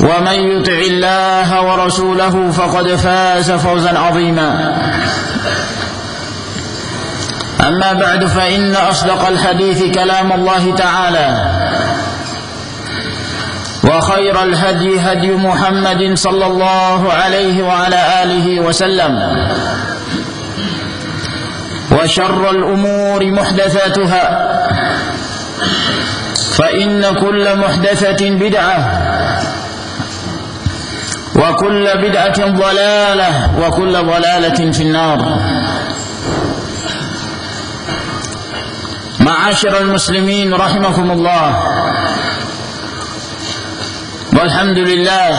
ومن يطع الله ورسوله فقد فاز فوزا عظيما. أما بعد فإن أصدق الحديث كلام الله تعالى وخير الهدي هدي محمد صلى الله عليه وعلى آله وسلم وشر الأمور محدثاتها فإن كل محدثة بدعة وكل بدعة ضلالة وكل ضلالة في النار معاشر المسلمين رحمكم الله Alhamdulillah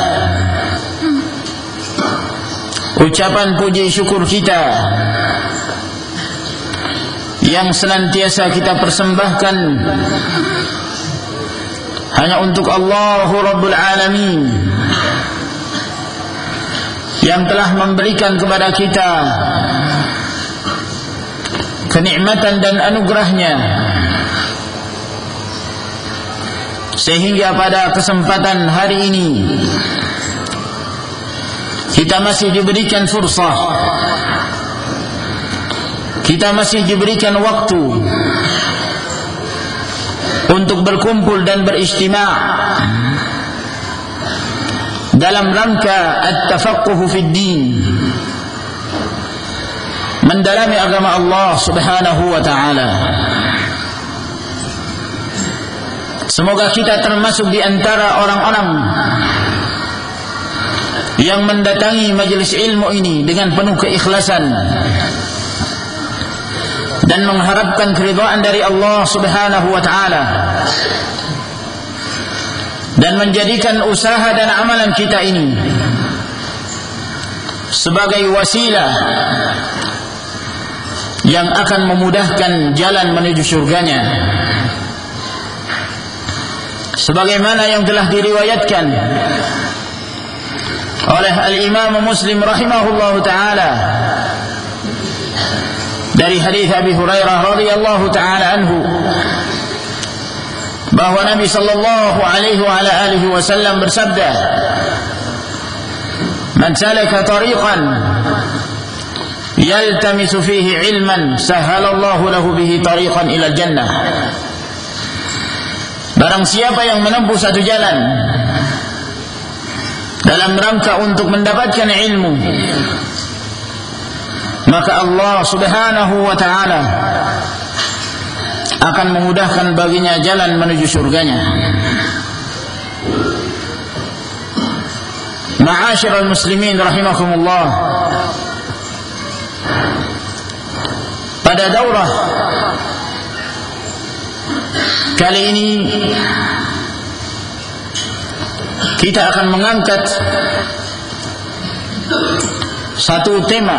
Ucapan puji syukur kita Yang senantiasa kita persembahkan Hanya untuk Allahu Rabbul Alamin Yang telah memberikan kepada kita Kenikmatan dan anugerahnya. Sehingga pada kesempatan hari ini kita masih diberikan fursah. Kita masih diberikan waktu untuk berkumpul dan beristima' dalam rangka at-tafaqquh fid din. Mendalami agama Allah Subhanahu wa taala. Semoga kita termasuk di antara orang-orang yang mendatangi majelis ilmu ini dengan penuh keikhlasan dan mengharapkan keridhaan dari Allah Subhanahu wa taala dan menjadikan usaha dan amalan kita ini sebagai wasilah yang akan memudahkan jalan menuju surganya. Sebagaimana yang telah diriwayatkan oleh al-Imam Muslim rahimahullahu taala dari hadis Abi Hurairah radhiyallahu taala anhu bahwa Nabi sallallahu alaihi wa ala alihi wasallam bersabda Man salaka tariqan yaltamisu fihi ilman sahalallahu lahu bihi tariqan ila jannah. Barang siapa yang menempuh satu jalan dalam rangka untuk mendapatkan ilmu maka Allah Subhanahu wa taala akan memudahkan baginya jalan menuju surganya. Ma'asyiral muslimin rahimakumullah. pada daurah kali ini kita akan mengangkat satu tema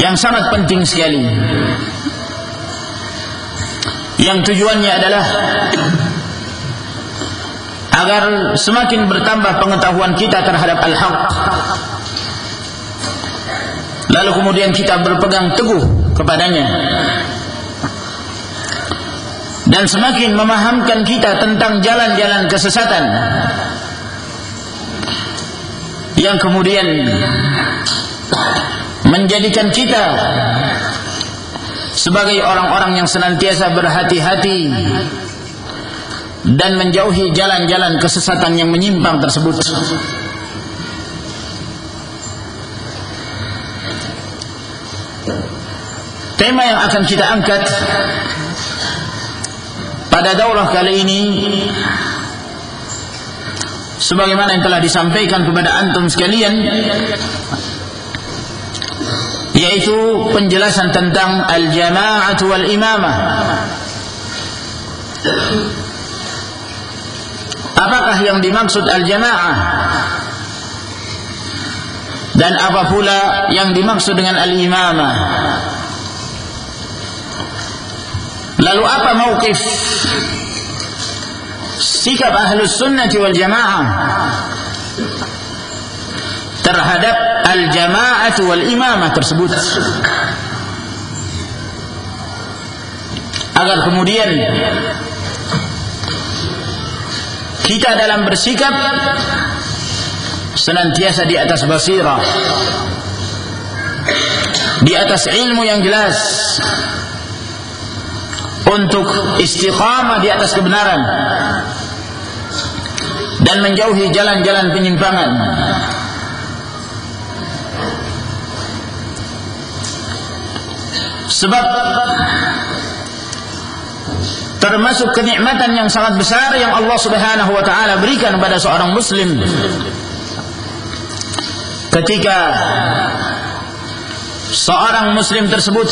yang sangat penting sekali. Yang tujuannya adalah agar semakin bertambah pengetahuan kita terhadap al-haq. Lalu kemudian kita berpegang teguh kepadanya. Dan semakin memahamkan kita tentang jalan-jalan kesesatan. Yang kemudian menjadikan kita sebagai orang-orang yang senantiasa berhati-hati dan menjauhi jalan-jalan kesesatan yang menyimpang tersebut. Tema yang akan kita angkat pada daurah kali ini sebagaimana yang telah disampaikan kepada antum sekalian yaitu penjelasan tentang al-jama'ah wal imamah. Apakah yang dimaksud al-jama'ah? Dan apa pula yang dimaksud dengan al-imamah? Lalu apa mauqif sikap ahlus sunnah wal jamaah terhadap al-jama'ah wal imamah tersebut. Agar kemudian kita dalam bersikap senantiasa di atas basirah di atas ilmu yang jelas untuk istiqamah di atas kebenaran dan menjauhi jalan-jalan penyimpangan Sebab termasuk kenikmatan yang sangat besar yang Allah Subhanahu wa taala berikan kepada seorang muslim. Ketika seorang muslim tersebut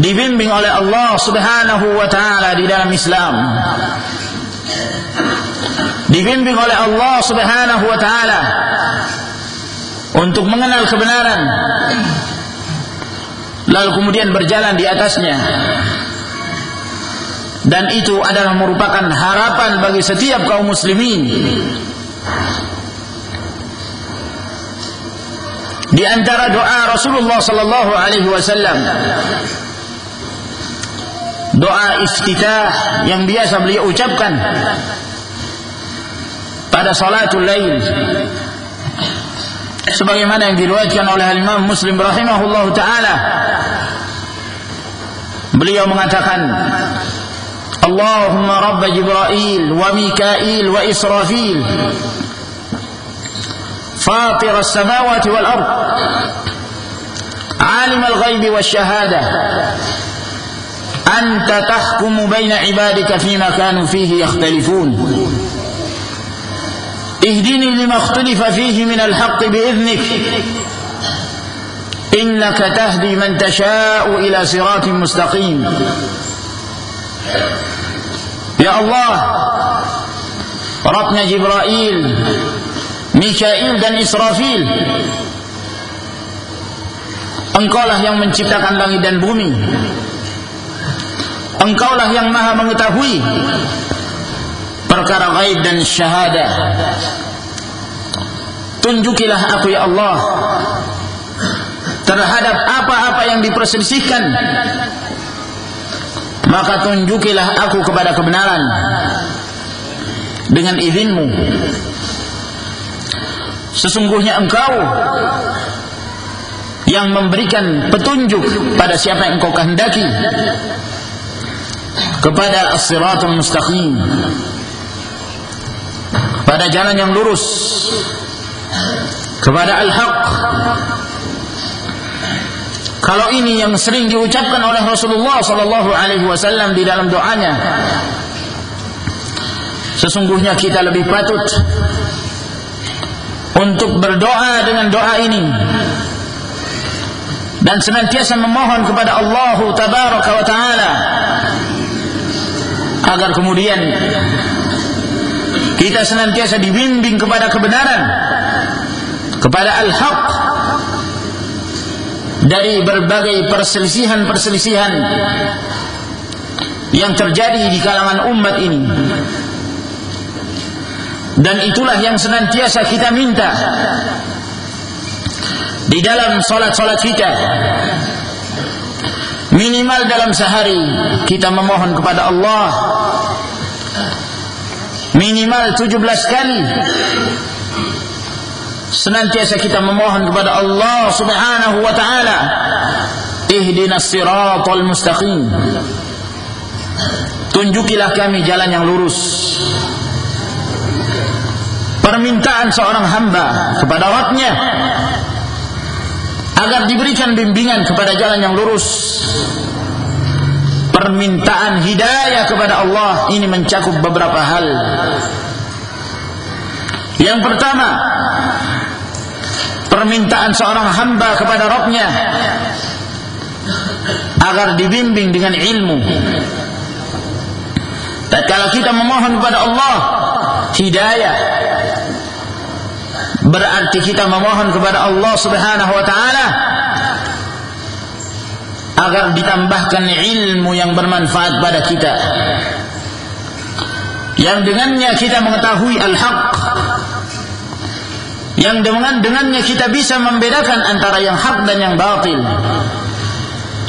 dibimbing oleh Allah Subhanahu wa taala di dalam Islam. Dibimbing oleh Allah Subhanahu wa taala untuk mengenal kebenaran lalu kemudian berjalan di atasnya. Dan itu adalah merupakan harapan bagi setiap kaum muslimin. Di antara doa Rasulullah sallallahu alaihi wasallam doa iftitah yang biasa beliau ucapkan pada salatul lail sebagaimana yang diriwayatkan oleh Imam Muslim rahimahullahu taala beliau mengatakan Allahumma rabb Jibril wa Mikail wa Israfil فاطر السماوات والأرض عالم الغيب والشهادة أنت تحكم بين عبادك فيما كانوا فيه يختلفون اهدني لما اختلف فيه من الحق بإذنك إنك تهدي من تشاء إلى صراط مستقيم يا الله ربنا جبرائيل ميكائيل dan Israfil Engkaulah yang menciptakan langit dan bumi Engkaulah yang maha mengetahui perkara gaib dan syahadah tunjukilah aku ya Allah terhadap apa-apa yang diperselisihkan. Maka tunjukilah aku kepada kebenaran dengan izinmu. Sesungguhnya engkau yang memberikan petunjuk pada siapa yang engkau kehendaki kepada as-siratul mustaqim pada jalan yang lurus kepada al-haq. Kalau ini yang sering diucapkan oleh Rasulullah sallallahu alaihi wasallam di dalam doanya sesungguhnya kita lebih patut untuk berdoa dengan doa ini dan senantiasa memohon kepada Allah tabaraka wa taala agar kemudian kita senantiasa dibimbing kepada kebenaran kepada al-haq dari berbagai perselisihan-perselisihan yang terjadi di kalangan umat ini. Dan itulah yang senantiasa kita minta di dalam solat-solat kita. Minimal dalam sehari kita memohon kepada Allah minimal 17 kali. Senantiasa kita memohon kepada Allah Subhanahu wa taala ihdinas siratal mustaqim. Tunjukilah kami jalan yang lurus. Permintaan seorang hamba kepada Rabbnya agar diberikan bimbingan kepada jalan yang lurus permintaan hidayah kepada Allah ini mencakup beberapa hal. Yang pertama, permintaan seorang hamba kepada Rabbnya agar dibimbing dengan ilmu. Dan kalau kita memohon kepada Allah hidayah, berarti kita memohon kepada Allah Subhanahu wa taala agar ditambahkan ilmu yang bermanfaat pada kita. Yang dengannya kita mengetahui al-haq. Yang dengan dengannya kita bisa membedakan antara yang hak dan yang batil.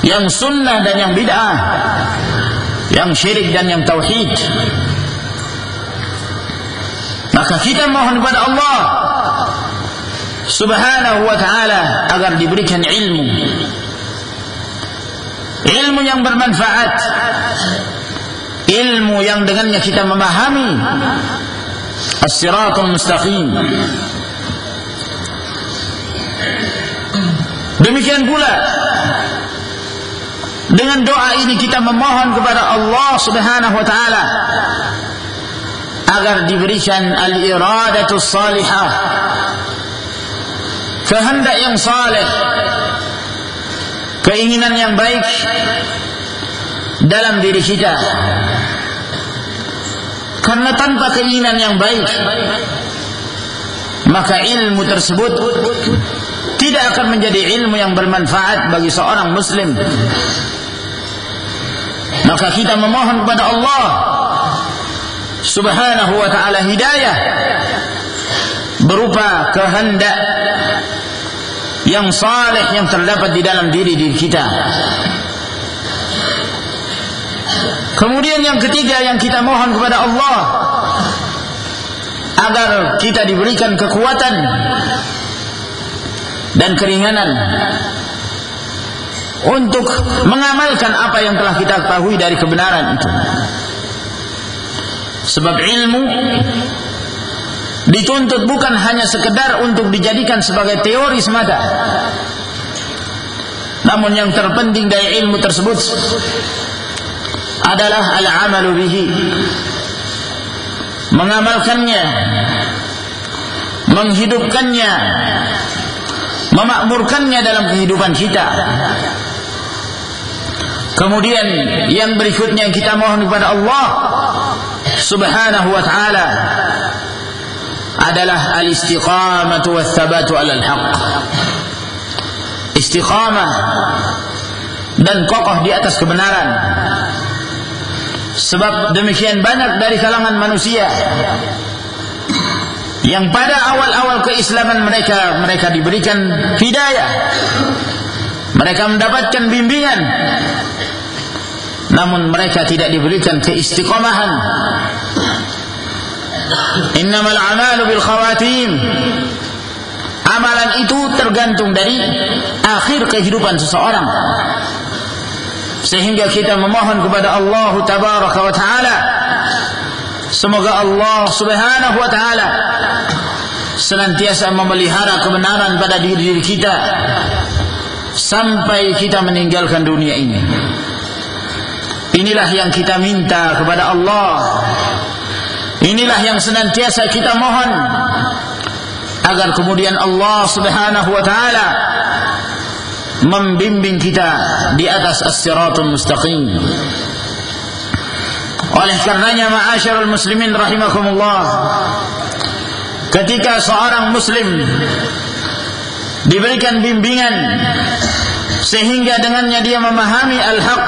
Yang sunnah dan yang bid'ah. Yang syirik dan yang tauhid. Maka kita mohon kepada Allah subhanahu wa ta'ala agar diberikan ilmu ilmu yang bermanfaat. Ilmu yang dengannya kita memahami. As-siratul mustaqim. Demikian pula dengan doa ini kita memohon kepada Allah Subhanahu wa taala agar diberikan al-iradatu salihah. Kehendak yang saleh keinginan yang baik dalam diri kita. Karena tanpa keinginan yang baik maka ilmu tersebut tidak akan menjadi ilmu yang bermanfaat bagi seorang muslim. Maka kita memohon kepada Allah subhanahu wa ta'ala hidayah berupa kehendak yang saleh yang terdapat di dalam diri diri kita. Kemudian yang ketiga yang kita mohon kepada Allah agar kita diberikan kekuatan dan keringanan untuk mengamalkan apa yang telah kita ketahui dari kebenaran itu. Sebab ilmu dituntut bukan hanya sekedar untuk dijadikan sebagai teori semata. Namun yang terpenting dari ilmu tersebut adalah al-amalu bihi. Mengamalkannya menghidupkannya memakmurkannya dalam kehidupan kita. Kemudian yang berikutnya kita mohon kepada Allah subhanahu wa ta'ala adalah al-istiqamatu wa thabatu al haq. Istiqamah dan kokoh di atas kebenaran. Sebab demikian banyak dari kalangan manusia yang pada awal-awal keislaman mereka mereka diberikan hidayah. Mereka mendapatkan bimbingan. Namun mereka tidak diberikan keistiqomahan Innamal amalu bil khawatim. Amalan itu tergantung dari akhir kehidupan seseorang. Sehingga kita memohon kepada Allah tabaraka wa taala semoga Allah Subhanahu wa taala senantiasa memelihara kebenaran pada diri diri kita sampai kita meninggalkan dunia ini. Inilah yang kita minta kepada Allah Inilah yang senantiasa kita mohon agar kemudian Allah Subhanahu wa taala membimbing kita di atas as-siratul mustaqim. Oleh karenanya ma'asyiral muslimin rahimakumullah ketika seorang muslim diberikan bimbingan sehingga dengannya dia memahami al-haq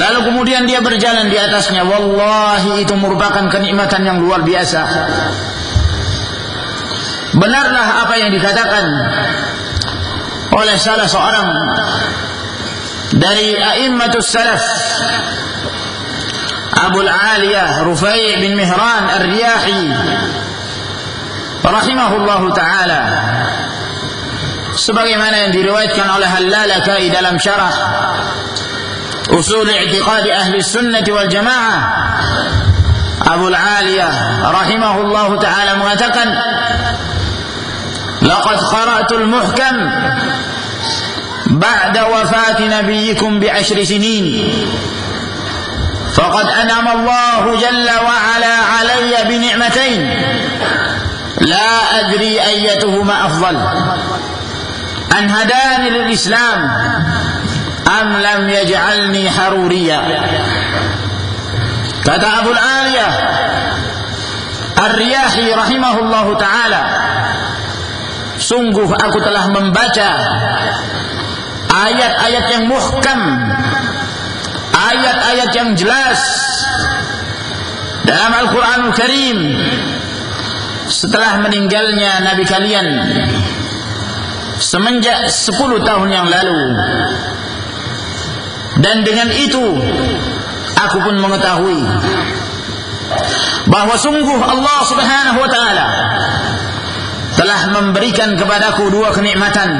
lalu kemudian dia berjalan di atasnya. Wallahi itu merupakan kenikmatan yang luar biasa. Benarlah apa yang dikatakan oleh salah seorang dari a'immatus salaf. Abu Aliyah Rufai bin Mihran Ar-Riyahi. Rahimahullahu taala. Sebagaimana yang diriwayatkan oleh Hallalakai dalam syarah Usul I'tiqad Ahli Sunnah wal Jamaah Abu Aliyah rahimahullahu taala mengatakan لقد قرأت المحكم بعد وفاة نبيكم بعشر سنين. فقد أنعم الله جل وعلا علي بنعمتين. لا أدري أيتهما أفضل. أن هداني للإسلام am lam yaj'alni haruriya kata Abu Aliya Ar-Riyahi rahimahullahu taala sungguh aku telah membaca ayat-ayat yang muhkam ayat-ayat yang jelas dalam Al Qur'an Al Karim. setelah meninggalnya nabi kalian semenjak 10 tahun yang lalu dan dengan itu aku pun mengetahui bahwa sungguh Allah Subhanahu wa taala telah memberikan kepadaku dua kenikmatan.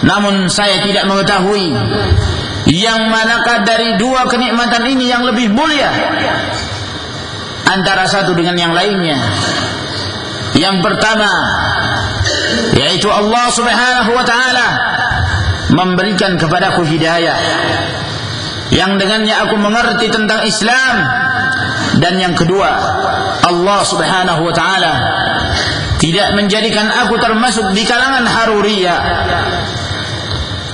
Namun saya tidak mengetahui yang manakah dari dua kenikmatan ini yang lebih mulia antara satu dengan yang lainnya. Yang pertama yaitu Allah Subhanahu wa taala memberikan kepadaku hidayah yang dengannya aku mengerti tentang Islam dan yang kedua Allah Subhanahu wa taala tidak menjadikan aku termasuk di kalangan Haruriyah.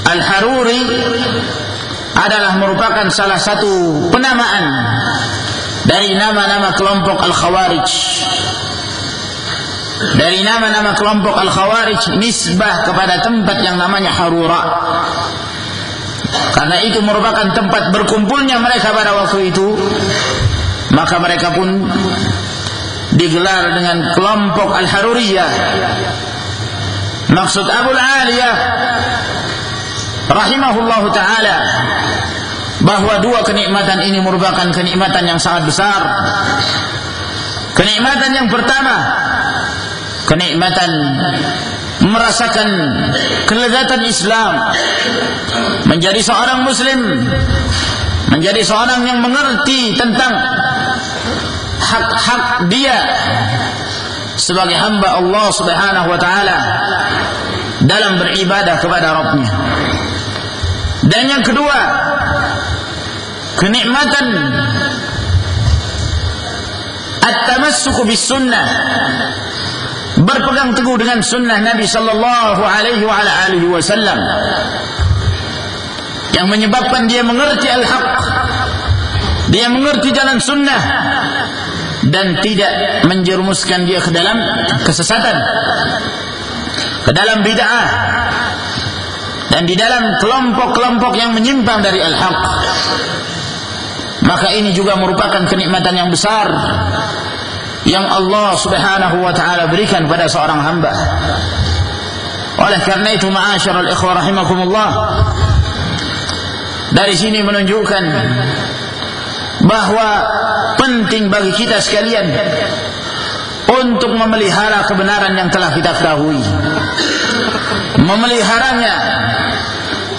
Al-Haruri adalah merupakan salah satu penamaan dari nama-nama kelompok Al-Khawarij. Dari nama-nama kelompok Al-Khawarij nisbah kepada tempat yang namanya Harura. Karena itu merupakan tempat berkumpulnya mereka pada waktu itu, maka mereka pun digelar dengan kelompok Al-Haruriyah. Maksud Abu Aliyah rahimahullah taala bahwa dua kenikmatan ini merupakan kenikmatan yang sangat besar. Kenikmatan yang pertama, kenikmatan merasakan kelezatan Islam, menjadi seorang muslim, menjadi seorang yang mengerti tentang hak-hak dia sebagai hamba Allah Subhanahu wa taala dalam beribadah kepada Rabbnya. Dan yang kedua, kenikmatan at-tamassuk bis sunnah berpegang teguh dengan sunnah Nabi sallallahu alaihi wasallam. Yang menyebabkan dia mengerti al-haq. Dia mengerti jalan sunnah. Dan tidak menjerumuskan dia ke dalam kesesatan. Ke dalam bid'ah. Dan di dalam kelompok-kelompok yang menyimpang dari al-haq. Maka ini juga merupakan kenikmatan yang besar yang Allah Subhanahu wa taala berikan pada seorang hamba. Oleh karena itu ma'asyiral ikhwah rahimakumullah dari sini menunjukkan bahwa penting bagi kita sekalian untuk memelihara kebenaran yang telah kita ketahui memeliharanya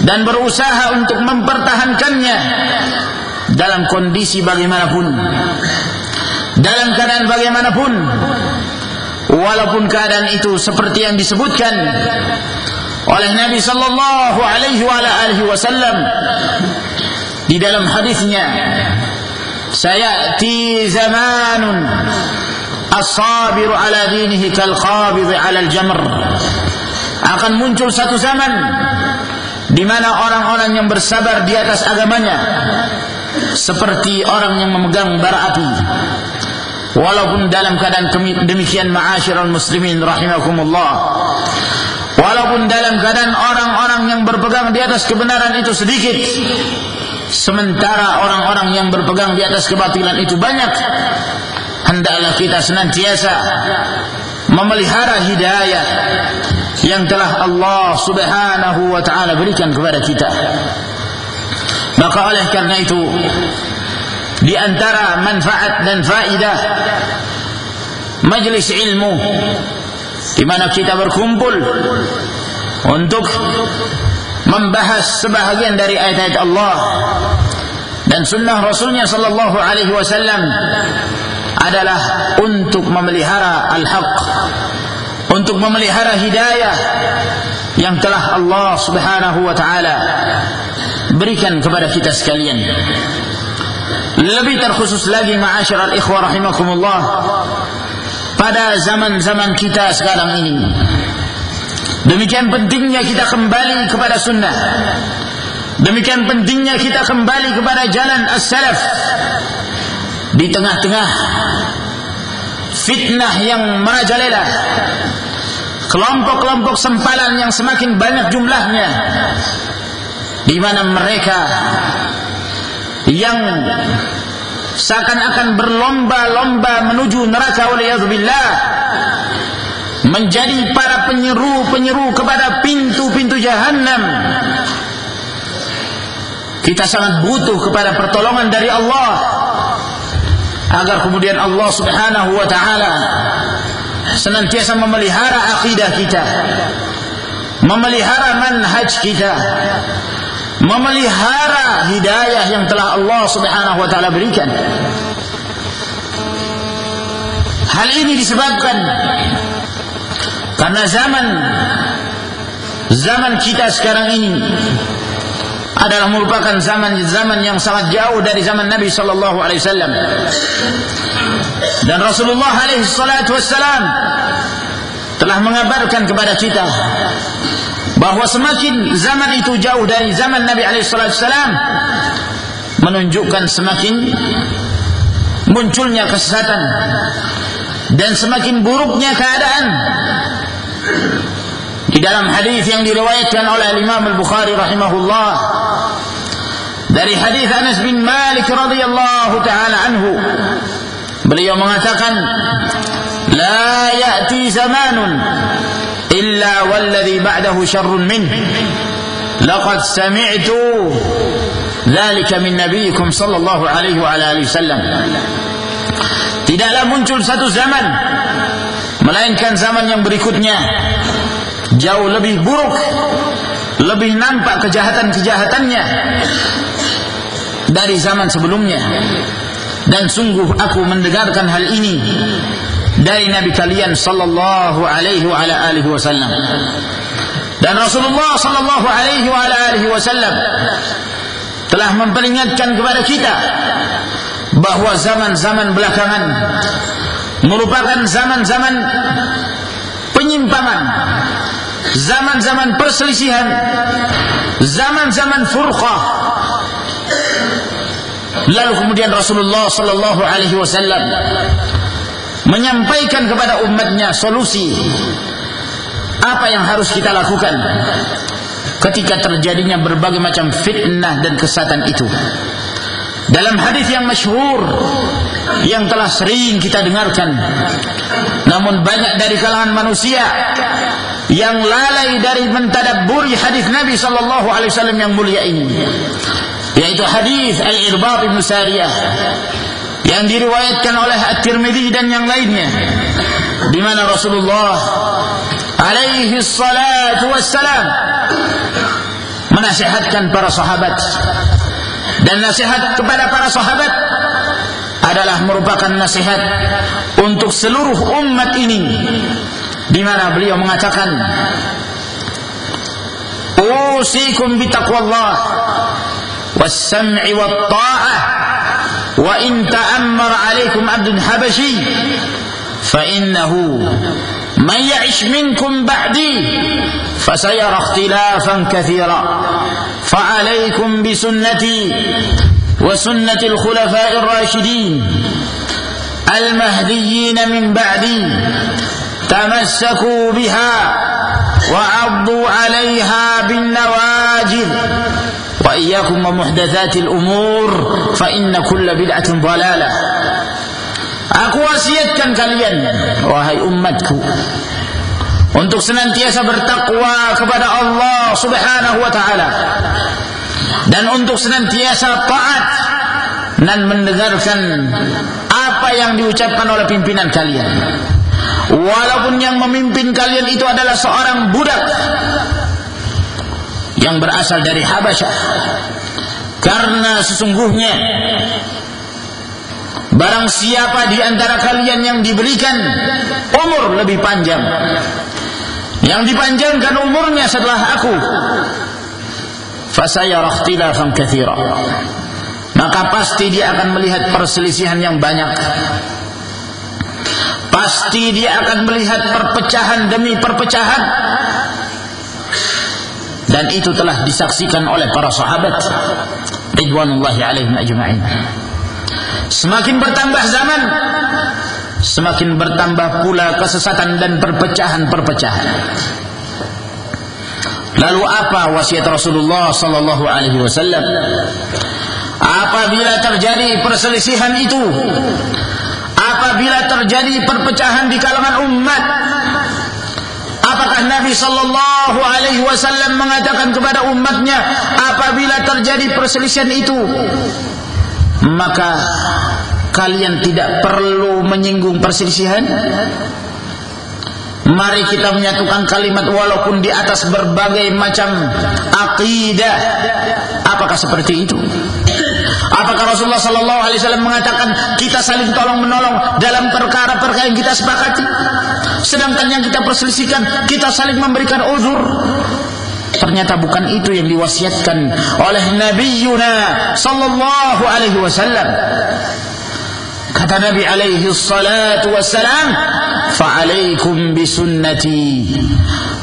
dan berusaha untuk mempertahankannya dalam kondisi bagaimanapun dalam keadaan bagaimanapun walaupun keadaan itu seperti yang disebutkan oleh Nabi sallallahu alaihi wasallam di dalam hadisnya sayati zamanun as-sabiru ala dinihi kal qabidh ala al-jamr. Akan muncul satu zaman di mana orang-orang yang bersabar di atas agamanya seperti orang yang memegang bara api walaupun dalam keadaan demikian ma'asyiral muslimin rahimakumullah walaupun dalam keadaan orang-orang yang berpegang di atas kebenaran itu sedikit sementara orang-orang yang berpegang di atas kebatilan itu banyak hendaklah kita senantiasa memelihara hidayah yang telah Allah Subhanahu wa taala berikan kepada kita. Maka oleh karena itu di antara manfaat dan faidah majlis ilmu di mana kita berkumpul untuk membahas sebahagian dari ayat-ayat Allah dan sunnah Rasulnya sallallahu alaihi wasallam adalah untuk memelihara al-haq untuk memelihara hidayah yang telah Allah Subhanahu wa taala berikan kepada kita sekalian lebih terkhusus lagi ma'asyiral ikhwah rahimakumullah pada zaman-zaman kita sekarang ini. Demikian pentingnya kita kembali kepada sunnah. Demikian pentingnya kita kembali kepada jalan as-salaf. Di tengah-tengah fitnah yang merajalela kelompok-kelompok sempalan yang semakin banyak jumlahnya di mana mereka yang seakan-akan berlomba-lomba menuju neraka waliyadzubillah menjadi para penyeru-penyeru kepada pintu-pintu jahanam kita sangat butuh kepada pertolongan dari Allah agar kemudian Allah Subhanahu wa taala senantiasa memelihara akidah kita memelihara manhaj kita memelihara hidayah yang telah Allah Subhanahu wa taala berikan hal ini disebabkan karena zaman zaman kita sekarang ini adalah merupakan zaman-zaman yang sangat jauh dari zaman Nabi sallallahu alaihi wasallam. Dan Rasulullah alaihi salatu wasallam telah mengabarkan kepada kita bahwa semakin zaman itu jauh dari zaman Nabi alaihi salatu wasallam menunjukkan semakin munculnya kesesatan dan semakin buruknya keadaan. Di dalam hadis yang diriwayatkan oleh Imam Al-Bukhari rahimahullah dari hadis Anas bin Malik radhiyallahu taala anhu beliau mengatakan la ya'ti zamanun illa walladhi ba'dahu syarrun min laqad sami'tu dhalika min nabiyikum sallallahu alaihi wa alihi wasallam tidaklah muncul satu zaman melainkan zaman yang berikutnya. jauh lebih buruk lebih nampak kejahatan-kejahatannya dari zaman sebelumnya. dan sungguh aku mendengarkan hal ini dari nabi kalian sallallahu alaihi wa ala alihi wasallam. Dan Rasulullah sallallahu alaihi wa ala alihi wasallam telah memperingatkan kepada kita bahwa zaman-zaman belakangan merupakan zaman-zaman penyimpangan zaman-zaman perselisihan zaman-zaman furqah. Lalu kemudian Rasulullah sallallahu alaihi wasallam menyampaikan kepada umatnya solusi apa yang harus kita lakukan ketika terjadinya berbagai macam fitnah dan kesatan itu. Dalam hadis yang masyhur yang telah sering kita dengarkan namun banyak dari kalangan manusia yang lalai dari mentadabburi hadis Nabi sallallahu alaihi wasallam yang mulia ini yaitu hadis Al-Irbad bin Sariyah yang diriwayatkan oleh At-Tirmidzi dan yang lainnya. Di mana Rasulullah alaihi salatu wassalam menasihatkan para sahabat. Dan nasihat kepada para sahabat adalah merupakan nasihat untuk seluruh umat ini. Di mana beliau mengatakan usikum bitaqwallah was-sam'i wat-tha'ah in ta'ammar 'alaikum 'abdun habashi فإنه من يعش منكم بعدي فسيرى اختلافا كثيرا فعليكم بسنتي وسنة الخلفاء الراشدين المهديين من بعدي تمسكوا بها وعضوا عليها بالنواجذ وإياكم ومحدثات الأمور فإن كل بدعة ضلالة Aku wasiatkan kalian wahai umatku untuk senantiasa bertakwa kepada Allah Subhanahu wa taala dan untuk senantiasa taat dan mendengarkan apa yang diucapkan oleh pimpinan kalian. Walaupun yang memimpin kalian itu adalah seorang budak yang berasal dari Habasyah. Karena sesungguhnya Barang siapa di antara kalian yang diberikan umur lebih panjang Yang dipanjangkan umurnya setelah aku Maka pasti dia akan melihat perselisihan yang banyak. Pasti dia akan melihat perpecahan demi perpecahan Dan itu telah disaksikan oleh para sahabat Ridwanullahi alaihim ajma'in Semakin bertambah zaman Semakin bertambah pula kesesatan dan perpecahan-perpecahan Lalu apa wasiat Rasulullah sallallahu alaihi wasallam? Apabila terjadi perselisihan itu, apabila terjadi perpecahan di kalangan umat, apakah Nabi sallallahu alaihi wasallam mengatakan kepada umatnya apabila terjadi perselisihan itu, maka kalian tidak perlu menyinggung perselisihan Mari kita menyatukan kalimat walaupun di atas berbagai macam akidah. Apakah seperti itu? Apakah Rasulullah sallallahu alaihi wasallam mengatakan kita saling tolong menolong dalam perkara-perkara yang kita sepakati? Sedangkan yang kita perselisihkan kita saling memberikan uzur. Ternyata bukan itu yang diwasiatkan oleh Nabi Yuna sallallahu alaihi wasallam. Kata Nabi alaihi salatu wassalam, "Fa'alaikum bisunnati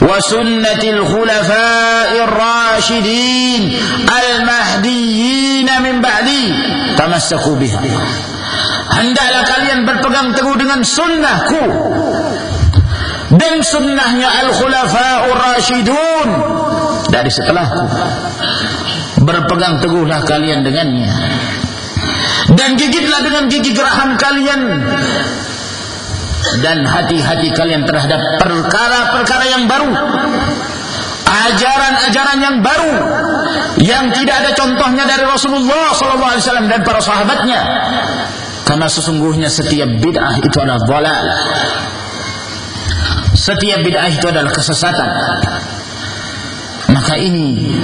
sunnati al-khulafa'i ar-rasyidin al-mahdiyyin min ba'di, tamassaku biha." Hendaklah kalian berpegang teguh dengan sunnahku. Dan sunnahnya al-khulafa'ur rasyidun dari setelahku. Berpegang teguhlah kalian dengannya. Dan gigitlah dengan gigi geraham kalian dan hati-hati kalian terhadap perkara-perkara yang baru. Ajaran-ajaran yang baru. Yang tidak ada contohnya dari Rasulullah SAW dan para sahabatnya. Karena sesungguhnya setiap bid'ah itu adalah dhalal. Setiap bid'ah itu adalah kesesatan. Maka ini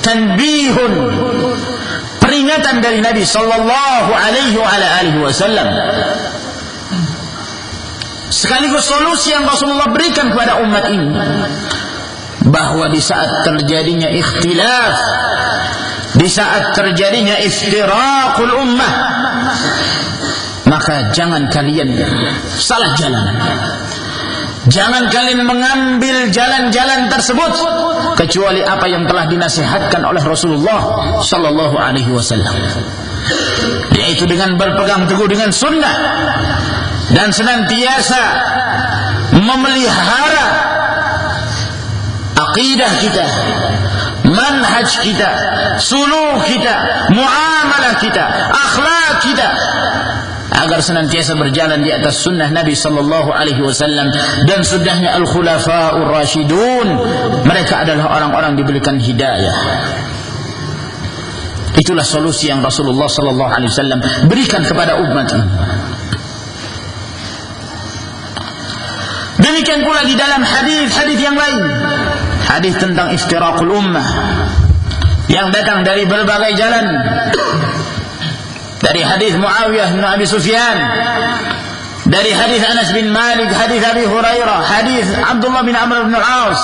tanbihun peringatan dari Nabi sallallahu alaihi wa alihi wasallam sekaligus solusi yang Rasulullah berikan kepada umat ini bahwa di saat terjadinya ikhtilaf di saat terjadinya iftiraqul ummah maka jangan kalian salah jalan Jangan kalian mengambil jalan-jalan tersebut kecuali apa yang telah dinasihatkan oleh Rasulullah sallallahu alaihi wasallam. Yaitu dengan berpegang teguh dengan sunnah dan senantiasa memelihara akidah kita, manhaj kita, suluh kita, muamalah kita, akhlak kita agar senantiasa berjalan di atas sunnah Nabi sallallahu alaihi wasallam dan sunnahnya al-khulafaur rasyidun. Mereka adalah orang-orang diberikan hidayah. Itulah solusi yang Rasulullah sallallahu alaihi wasallam berikan kepada umat ini demikian pula di dalam hadis-hadis yang lain. Hadis tentang iftiraqul ummah yang datang dari berbagai jalan. Dari hadis Muawiyah bin Abi Sufyan dari hadis Anas bin Malik hadis Abi Hurairah hadis Abdullah bin Amr bin Al-As.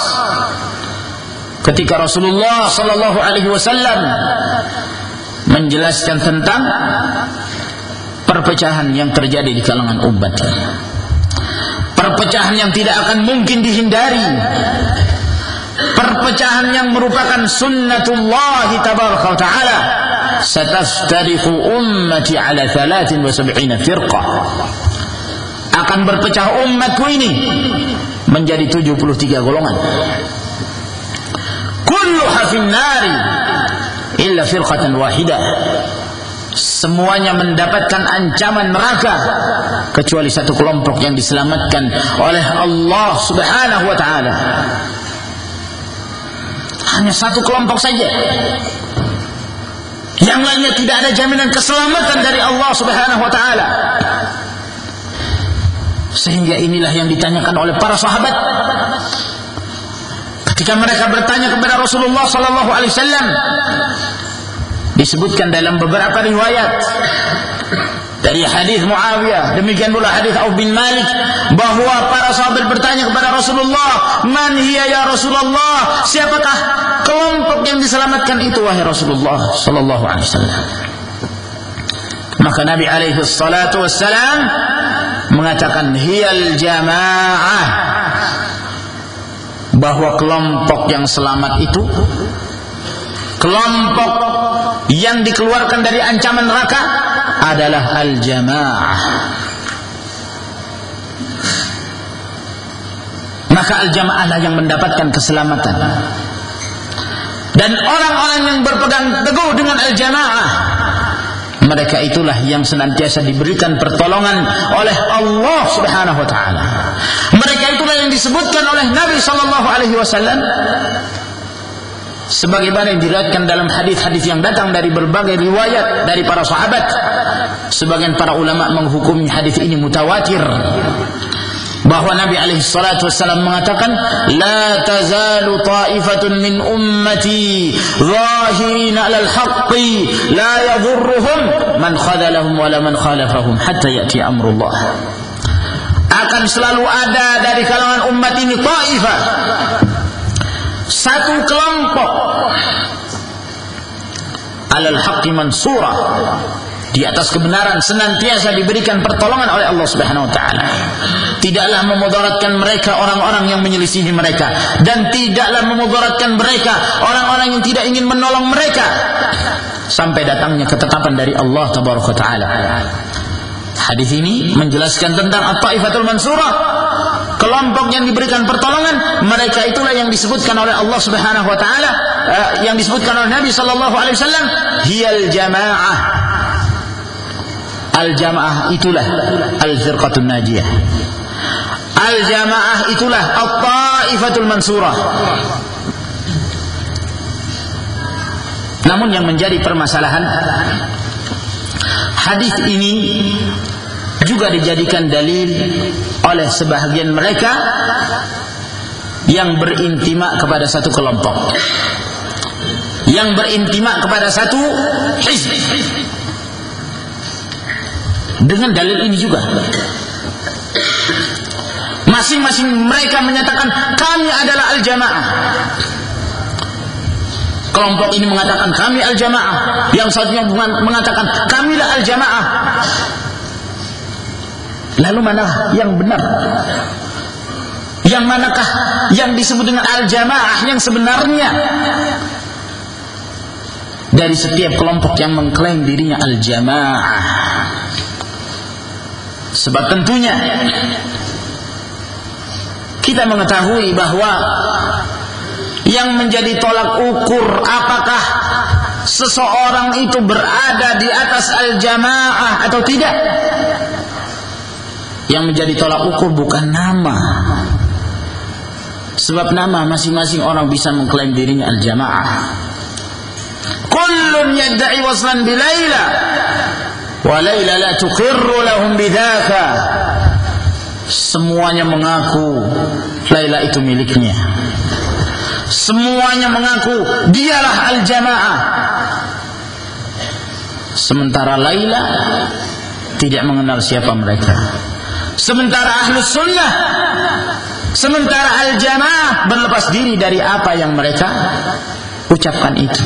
Ketika Rasulullah sallallahu alaihi wasallam menjelaskan tentang perpecahan yang terjadi di kalangan umat perpecahan yang tidak akan mungkin dihindari. Perpecahan yang merupakan sunnatullah tabaraka wa taala. Satastariqu ummati ala 73 firqah. Akan berpecah umatku ini menjadi 73 golongan. Kulluha nari illa firqatan wahidah semuanya mendapatkan ancaman neraka kecuali satu kelompok yang diselamatkan oleh Allah Subhanahu wa taala. Hanya satu kelompok saja. Yang lainnya tidak ada jaminan keselamatan dari Allah Subhanahu wa taala. Sehingga inilah yang ditanyakan oleh para sahabat ketika mereka bertanya kepada Rasulullah sallallahu alaihi wasallam disebutkan dalam beberapa riwayat dari hadis Muawiyah. Demikian pula hadis Auf bin Malik bahwa para sahabat bertanya kepada Rasulullah man hiya ya Rasulullah? Siapakah kelompok yang diselamatkan itu wahai Rasulullah? Sallallahu alaihi wasallam. Maka Nabi alaihi salatu wassalam mengatakan hiyal jamaah. Bahwa kelompok yang selamat itu kelompok yang dikeluarkan dari ancaman neraka adalah al-jamaah. Maka al-jamaah lah yang mendapatkan keselamatan. Dan orang-orang yang berpegang teguh dengan al-jamaah mereka itulah yang senantiasa diberikan pertolongan oleh Allah Subhanahu wa taala. Mereka itulah yang disebutkan oleh Nabi sallallahu alaihi wasallam sebagaimana yang diriwayatkan dalam hadis-hadis yang datang dari berbagai riwayat dari para sahabat sebagian para ulama menghukumi hadis ini mutawatir. Bahwa Nabi alaihi salatu wasallam mengatakan la tazalu ta'ifatun min ummati zahirina 'alal haqqi la yadhurruhum man khadalahum wala man khalafahum hatta ya'ti amrullah. Akan selalu ada dari kalangan umat ini ta'ifah satu kelompok. Alal haqqi mansura. Di atas kebenaran senantiasa diberikan pertolongan oleh Allah Subhanahu wa taala. Tidaklah memudaratkan mereka orang-orang yang menyelisihi mereka. Dan tidaklah memudaratkan mereka orang-orang yang tidak ingin menolong mereka. Sampai datangnya ketetapan dari Allah tabaraka taala. Hadis ini menjelaskan tentang at-taifatul mansurah kelompok yang diberikan pertolongan mereka itulah yang disebutkan oleh Allah Subhanahu wa taala uh, yang disebutkan oleh Nabi sallallahu alaihi wasallam hiyal jamaah. Al jamaah itulah al firqatun najiyah. Al jamaah itulah at-taifatul mansurah. Namun yang menjadi permasalahan hadis ini juga dijadikan dalil oleh sebahagian mereka yang berintimak kepada satu kelompok. Yang berintimak kepada satu hizb. Dengan dalil ini juga. Masing-masing mereka menyatakan kami adalah al-jamaah. Kelompok ini mengatakan kami al-jamaah. Yang satunya mengatakan kamilah al-jamaah Lalu mana yang benar? Yang manakah yang disebut dengan al-jamaah yang sebenarnya? Dari setiap kelompok yang mengklaim dirinya al-jamaah. Sebab tentunya kita mengetahui bahwa yang menjadi tolak ukur apakah seseorang itu berada di atas al-jamaah atau tidak yang menjadi tolak ukur bukan nama. Sebab nama masing-masing orang bisa mengklaim dirinya al-jamaah. Kullun yadda'i waslan bi Laila wa Laila la tuqirru lahum bidzaka. Semuanya mengaku Laila itu miliknya. Semuanya mengaku dialah al-jamaah. Sementara Laila tidak mengenal siapa mereka. Sementara ahlu sunnah Sementara al-jamaah berlepas diri dari apa yang mereka ucapkan itu.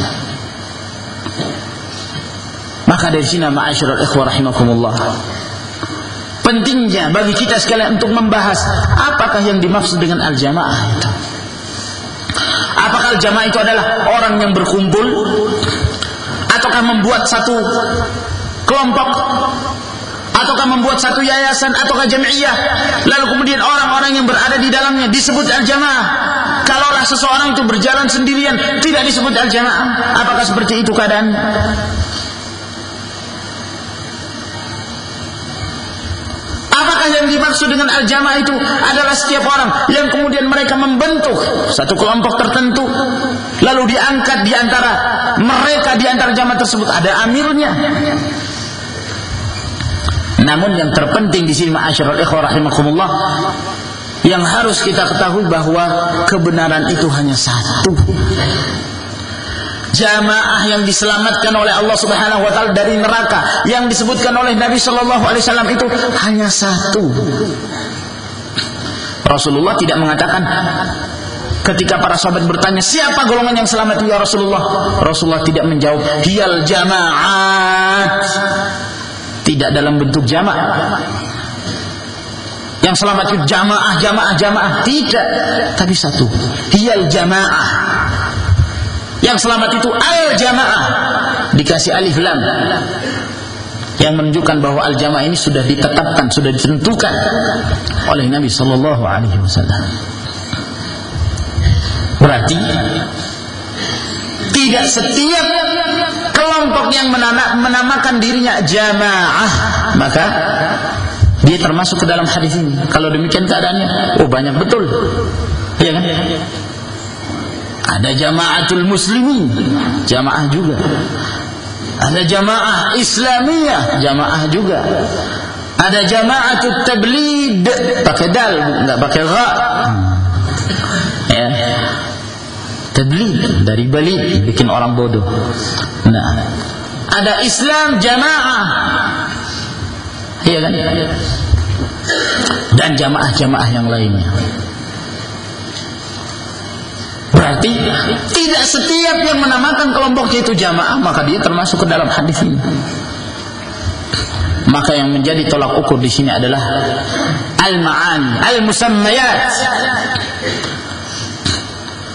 Maka dari sini ma'asyiral ikhwah rahimakumullah. pentingnya bagi kita sekalian untuk membahas apakah yang dimaksud dengan al-jamaah itu. Apakah al-jamaah itu adalah orang yang berkumpul ataukah membuat satu kelompok ataukah membuat satu yayasan ataukah jamiah lalu kemudian orang-orang yang berada di dalamnya disebut al-jamaah. Kalaulah seseorang itu berjalan sendirian tidak disebut al-jamaah. Apakah seperti itu keadaan? Apakah yang dimaksud dengan al-jamaah itu adalah setiap orang yang kemudian mereka membentuk satu kelompok tertentu lalu diangkat di antara mereka di antara jamaah tersebut? Ada amirnya namun yang terpenting di sini ma'asyiral ikhwah rahimakumullah yang harus kita ketahui bahwa kebenaran itu hanya satu. Jamaah yang diselamatkan oleh Allah Subhanahu wa taala dari neraka yang disebutkan oleh Nabi sallallahu alaihi wasallam itu hanya satu. Rasulullah tidak mengatakan ketika para sahabat bertanya siapa golongan yang selamat ya Rasulullah Rasulullah tidak menjawab hiyal jamaat tidak dalam bentuk jamaah. Yang selamat itu jamaah jamaah jamaah. Tidak. Tapi satu. Hiyal jamaah. Yang selamat itu al jamaah. Dikasih alif lam. Yang menunjukkan bahwa al jamaah ini sudah ditetapkan sudah ditentukan oleh Nabi Shallallahu Alaihi Wasallam. Berarti tidak setiap kelompok yang menamakan dirinya jamaah maka dia termasuk ke dalam hadis ini. Kalau demikian keadaannya, oh banyak betul. Iya kan? Ada jamaatul muslimin, jamaah juga. Ada jamaah Islamiyah, jamaah juga. Ada jamaatul tablid, pakai dal, enggak pakai gha. Tadlil dari balik bikin orang bodoh. Nah, ada Islam jamaah. Iya kan? Dan jamaah-jamaah yang lainnya. Berarti tidak setiap yang menamakan kelompoknya itu jamaah maka dia termasuk ke dalam hadis ini. Maka yang menjadi tolak ukur di sini adalah al-ma'ani, al-musammayat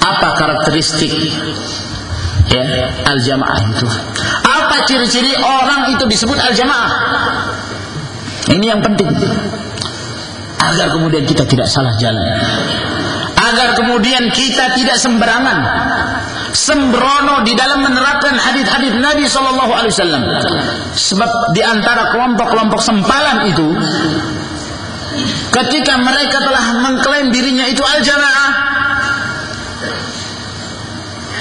apa karakteristik ya al jamaah itu? Apa ciri-ciri orang itu disebut al jamaah ini yang penting. Agar kemudian kita tidak salah jalan. Agar kemudian kita tidak sembarangan sembrono di dalam menerapkan hadis-hadis Nabi Shallallahu Alaihi Wasallam. Sebab di antara kelompok-kelompok sempalan itu ketika mereka telah mengklaim dirinya itu al jamaah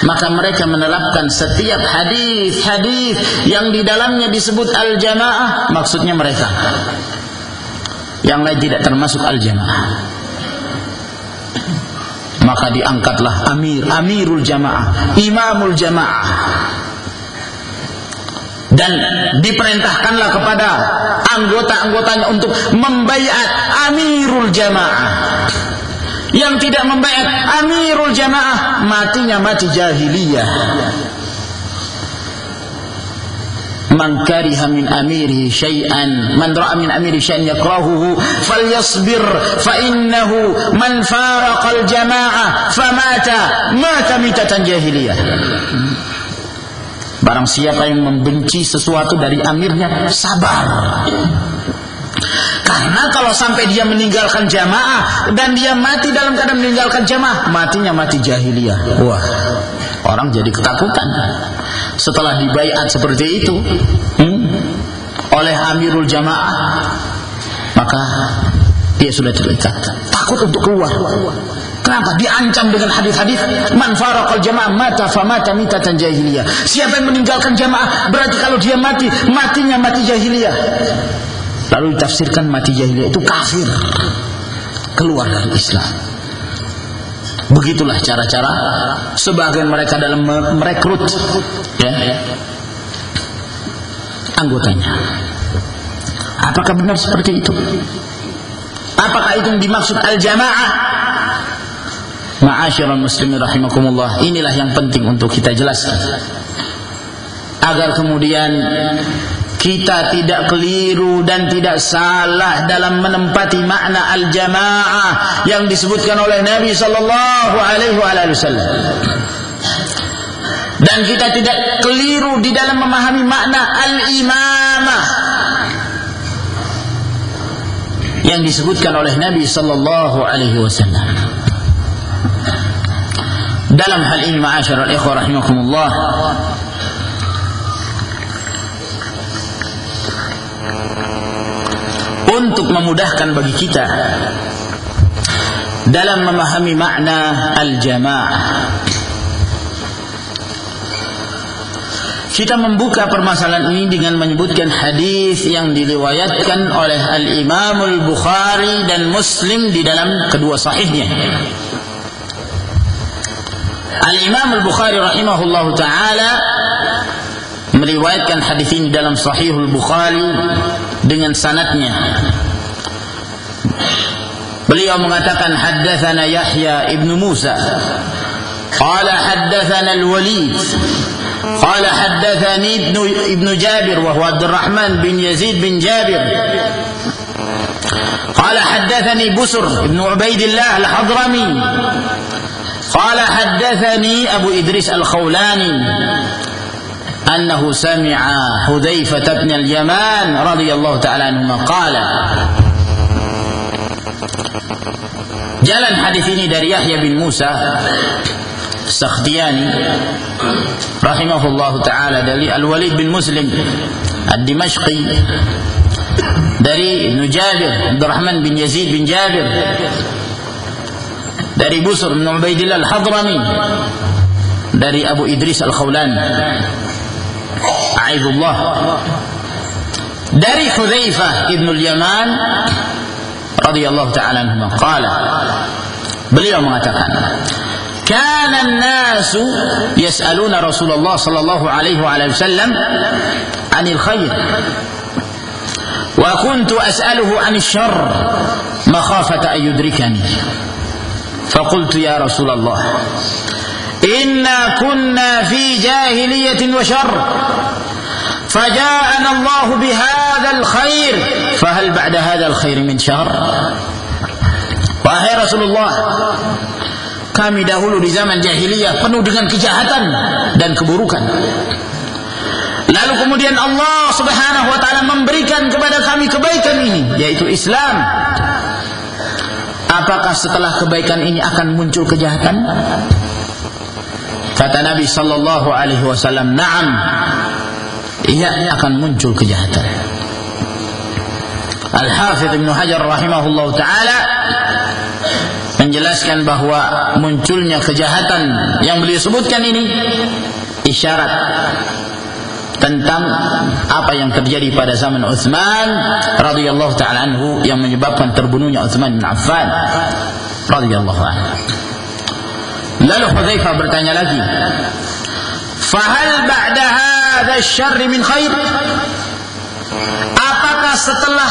maka mereka menerapkan setiap hadis-hadis yang di dalamnya disebut al-jamaah. Maksudnya mereka. Yang lain tidak termasuk al-jamaah. Maka diangkatlah amir amirul jamaah imamul jamaah. Dan diperintahkanlah kepada anggota-anggotanya untuk membaiat amirul jamaah yang tidak membayar amirul jamaah matinya mati jahiliyah. Man kariha min amiri syai'an man ra'a min amiri syai'an yakrahuhu falyasbir fa innahu man faraqa al jamaah famata mata mitatan jahiliyah. Barang siapa yang membenci sesuatu dari amirnya sabar karena kalau sampai dia meninggalkan jamaah dan dia mati dalam keadaan meninggalkan jamaah, matinya mati jahiliyah. Wah, orang jadi ketakutan. Setelah dibayat seperti itu hmm, oleh Amirul Jamaah, maka dia sudah terikat, takut untuk keluar. Kenapa? Diancam dengan hadis-hadis man faraqal jamaah mata famata mitatan jahiliyah. Siapa yang meninggalkan jamaah berarti kalau dia mati, matinya mati jahiliyah. Lalu ditafsirkan mati jahiliyah itu kafir. Keluar dari Islam. Begitulah cara-cara sebagian mereka dalam merekrut ya, ya, anggotanya. Apakah benar seperti itu? Apakah itu dimaksud al-jamaah? Ma'asyiral muslimin rahimakumullah. Inilah yang penting untuk kita jelaskan. Agar kemudian kita tidak keliru dan tidak salah dalam menempati makna al-jamaah yang disebutkan oleh Nabi sallallahu alaihi wasallam. Dan kita tidak keliru di dalam memahami makna al-imamah yang disebutkan oleh Nabi sallallahu alaihi wasallam. Dalam hal ini ma'asyiral ikhwah rahimakumullah untuk memudahkan bagi kita dalam memahami makna al-jamaah. Kita membuka permasalahan ini dengan menyebutkan hadis yang diriwayatkan oleh Al-Imam Al-Bukhari dan Muslim di dalam kedua sahihnya. Al-Imam Al-Bukhari rahimahullahu taala meriwayatkan hadis ini dalam Sahihul Bukhari dengan sanatnya. Beliau mengatakan haddatsana Yahya ibn Musa. قال حدثنا الوليد قال حدثني ابن ابن جابر وهو عبد الرحمن بن يزيد بن جابر قال حدثني بسر بن عبيد الله الحضرمي قال حدثني أبو إدريس الخولاني أنه سمع حذيفة بن اليمان رضي الله تعالى عنهما. قال جل الحديثين دار يحيى بن موسى السختياني رحمه الله تعالى دلي الوليد بن مسلم الدمشقي دري بن جابر عبد الرحمن بن يزيد بن جابر دري بصر بن عبيد الله الحضرمي دري أبو إدريس الخولاني. Aibullah dari Hudzaifah ibn al-Yaman radhiyallahu taala anhu qala beliau mengatakan كان الناس يسألون رسول الله صلى الله عليه وعلى وسلم عن الخير وكنت أسأله عن الشر مخافة أن يدركني فقلت يا رسول الله إنا كنا في جاهلية وشر فجاءنا الله بهذا الخير فهل بعد هذا الخير من شر Wahai Rasulullah Kami dahulu di zaman jahiliyah Penuh dengan kejahatan Dan keburukan Lalu kemudian Allah subhanahu wa ta'ala Memberikan kepada kami kebaikan ini Yaitu Islam Apakah setelah kebaikan ini Akan muncul kejahatan Kata Nabi sallallahu alaihi wasallam Naam Iya akan muncul kejahatan Al-Hafidh Ibn Hajar rahimahullah ta'ala menjelaskan bahwa munculnya kejahatan yang beliau sebutkan ini isyarat tentang apa yang terjadi pada zaman Uthman radhiyallahu taala anhu yang menyebabkan terbunuhnya Uthman bin Affan radhiyallahu anhu. Lalu Hudzaifah bertanya lagi, "Fahal ba'da hadzal syarr min khair?" Apakah setelah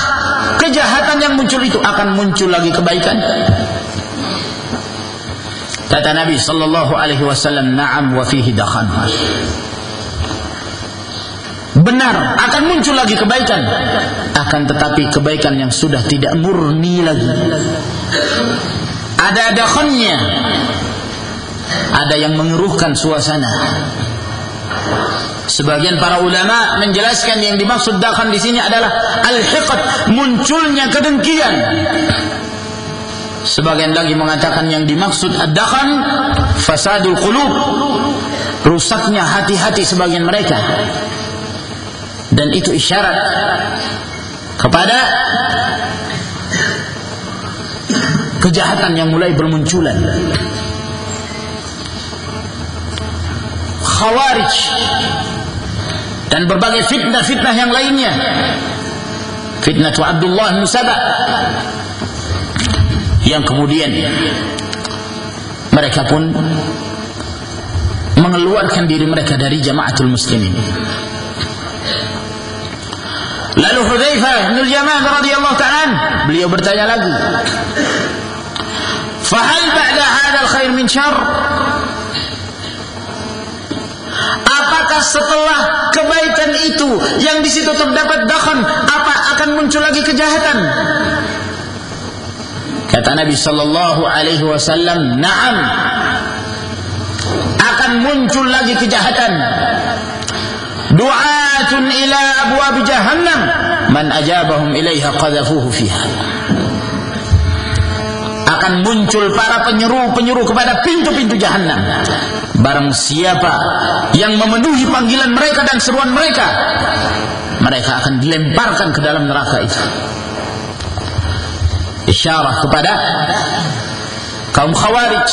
kejahatan yang muncul itu akan muncul lagi kebaikan? Kata Nabi sallallahu alaihi wasallam, "Na'am wa fihi dakhan." Benar, akan muncul lagi kebaikan. Akan tetapi kebaikan yang sudah tidak murni lagi. Ada dakhannya. Ada yang mengeruhkan suasana. Sebagian para ulama menjelaskan yang dimaksud dakhan di sini adalah al-hiqad, munculnya kedengkian. Sebagian lagi mengatakan yang dimaksud ad-dakhan fasadul qulub. Rusaknya hati-hati sebagian mereka. Dan itu isyarat kepada kejahatan yang mulai bermunculan. Khawarij dan berbagai fitnah-fitnah yang lainnya. Fitnah Abdullah bin Sabah yang kemudian mereka pun mengeluarkan diri mereka dari jamaatul muslimin. Lalu Hudzaifah bin Yaman radhiyallahu ta'ala beliau bertanya lagi. Fahal ba'da hadzal khair min syarr? Apakah setelah kebaikan itu yang di situ terdapat dakhan apa akan muncul lagi kejahatan? Kata Nabi sallallahu alaihi wasallam na'am. Akan muncul lagi kejahatan. Du'atun ila abwab jahannam. Man ajabahum ilaiha qadhafuhu fiha akan muncul para penyeru-penyeru kepada pintu-pintu jahanam. Barang siapa yang memenuhi panggilan mereka dan seruan mereka, mereka akan dilemparkan ke dalam neraka itu. Isyarat kepada kaum khawarij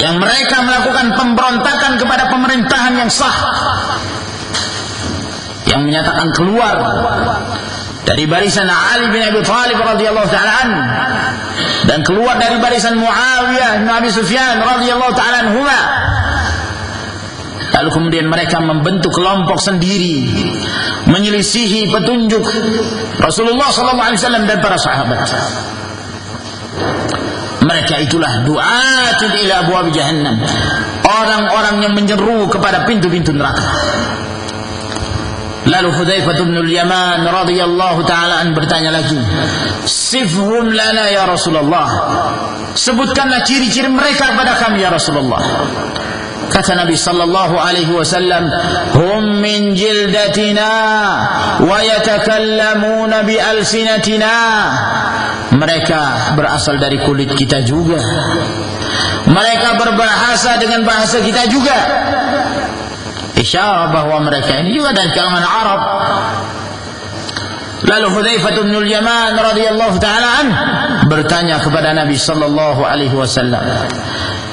yang mereka melakukan pemberontakan kepada pemerintahan yang sah yang menyatakan keluar dari barisan Ali bin Abi Thalib radhiyallahu taala an. Dan keluar dari barisan Muawiyah bin Abi Sufyan radhiyallahu taala anhuma. Lalu kemudian mereka membentuk kelompok sendiri. Menyelisihi petunjuk Rasulullah sallallahu alaihi wasallam dan para sahabat. Mereka itulah du'atun ila abwab jahannam. Orang-orang yang menyeru kepada pintu-pintu neraka Lalu Hudzaifah bin Al-Yaman radhiyallahu taala an bertanya lagi, "Sifhum lana ya Rasulullah." Sebutkanlah ciri-ciri mereka kepada kami ya Rasulullah. Kata Nabi sallallahu alaihi wasallam, "Hum min jildatina wa yatakallamuna bi alsinatina." Mereka berasal dari kulit kita juga. Mereka berbahasa dengan bahasa kita juga isyarat bahwa mereka ini juga dari kalangan Arab Lalu Hudzaifah bin Al-Yaman radhiyallahu taala an bertanya kepada Nabi sallallahu alaihi wasallam,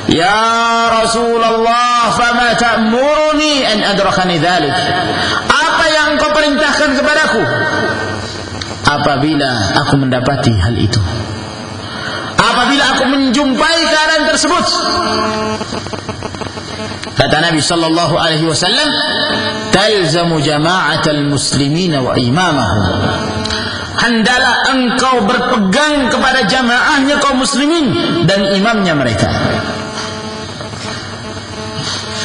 "Ya Rasulullah, fama ta'muruni an adrakani dzalik?" Apa yang kau perintahkan kepadaku apabila aku mendapati hal itu? Apabila aku menjumpai keadaan tersebut? Kata Nabi sallallahu alaihi wasallam, "Talzamu jama'atal muslimin wa imamahum." Hendaklah engkau berpegang kepada jamaahnya kaum muslimin dan imamnya mereka.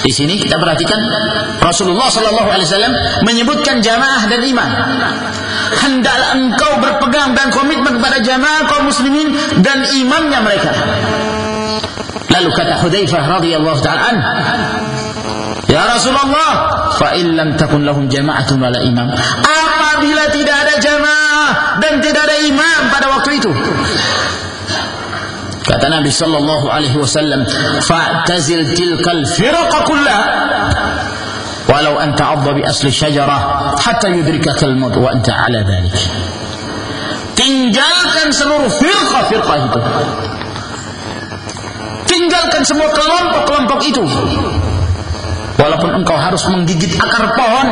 Di sini kita perhatikan Rasulullah sallallahu alaihi wasallam menyebutkan jamaah dan imam. Hendaklah engkau berpegang dan komitmen kepada jamaah kaum muslimin dan imamnya mereka. Lalu kata Hudzaifah radhiyallahu taala an, "Ya Rasulullah, fa in lam takun lahum jama'atun wala imam." Apabila tidak ada jamaah dan tidak ada imam pada waktu itu. Kata Nabi sallallahu alaihi wasallam, "Fa'tazil tilkal firqa kullaha." Walau anta 'adda bi asli syajarah hatta yudrikaka al-maut wa anta 'ala dhalik. Tinggalkan seluruh firqah-firqah itu tinggalkan semua kelompok-kelompok itu. Walaupun engkau harus menggigit akar pohon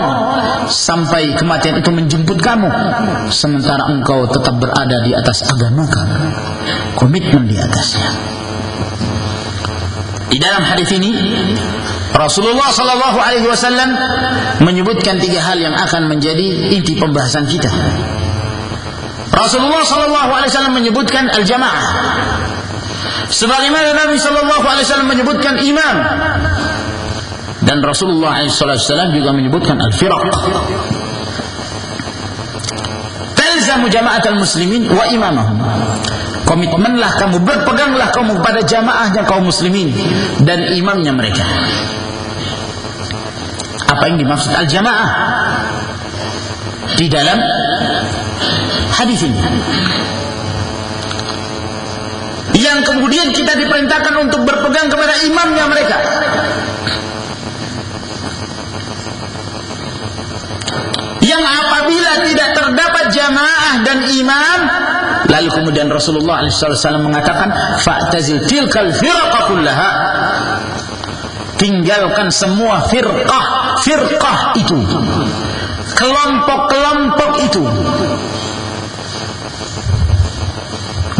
sampai kematian itu menjemput kamu sementara engkau tetap berada di atas agama kamu. Komitmen di atasnya. Di dalam hadis ini Rasulullah Shallallahu Alaihi Wasallam menyebutkan tiga hal yang akan menjadi inti pembahasan kita. Rasulullah Shallallahu Alaihi Wasallam menyebutkan al-jamaah Sebagaimana Nabi Shallallahu Alaihi Wasallam menyebutkan imam dan Rasulullah SAW juga menyebutkan al-firaq. Talzamu jama'at al-muslimin wa imamahum. Komitmenlah kamu, berpeganglah kamu pada jamaahnya kaum muslimin dan imamnya mereka. Apa yang dimaksud al-jamaah? Di dalam hadis ini yang kemudian kita diperintahkan untuk berpegang kepada imamnya mereka. Yang apabila tidak terdapat jamaah dan imam, lalu kemudian Rasulullah SAW mengatakan, "Fa'tazil tilkal kullaha." Tinggalkan semua firqah, firqah itu. Kelompok-kelompok itu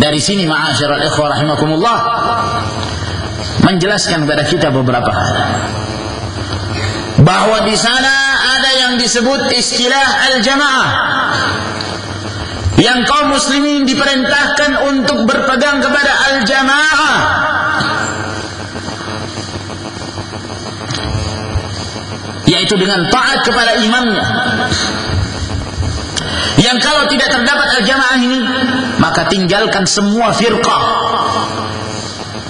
Dari sini ma'asyiral ikhwah rahimakumullah menjelaskan kepada kita beberapa hal. Bahwa di sana ada yang disebut istilah al-jamaah. Yang kaum muslimin diperintahkan untuk berpegang kepada al-jamaah. yaitu dengan taat kepada imamnya yang kalau tidak terdapat al-jamaah ini maka tinggalkan semua firqah.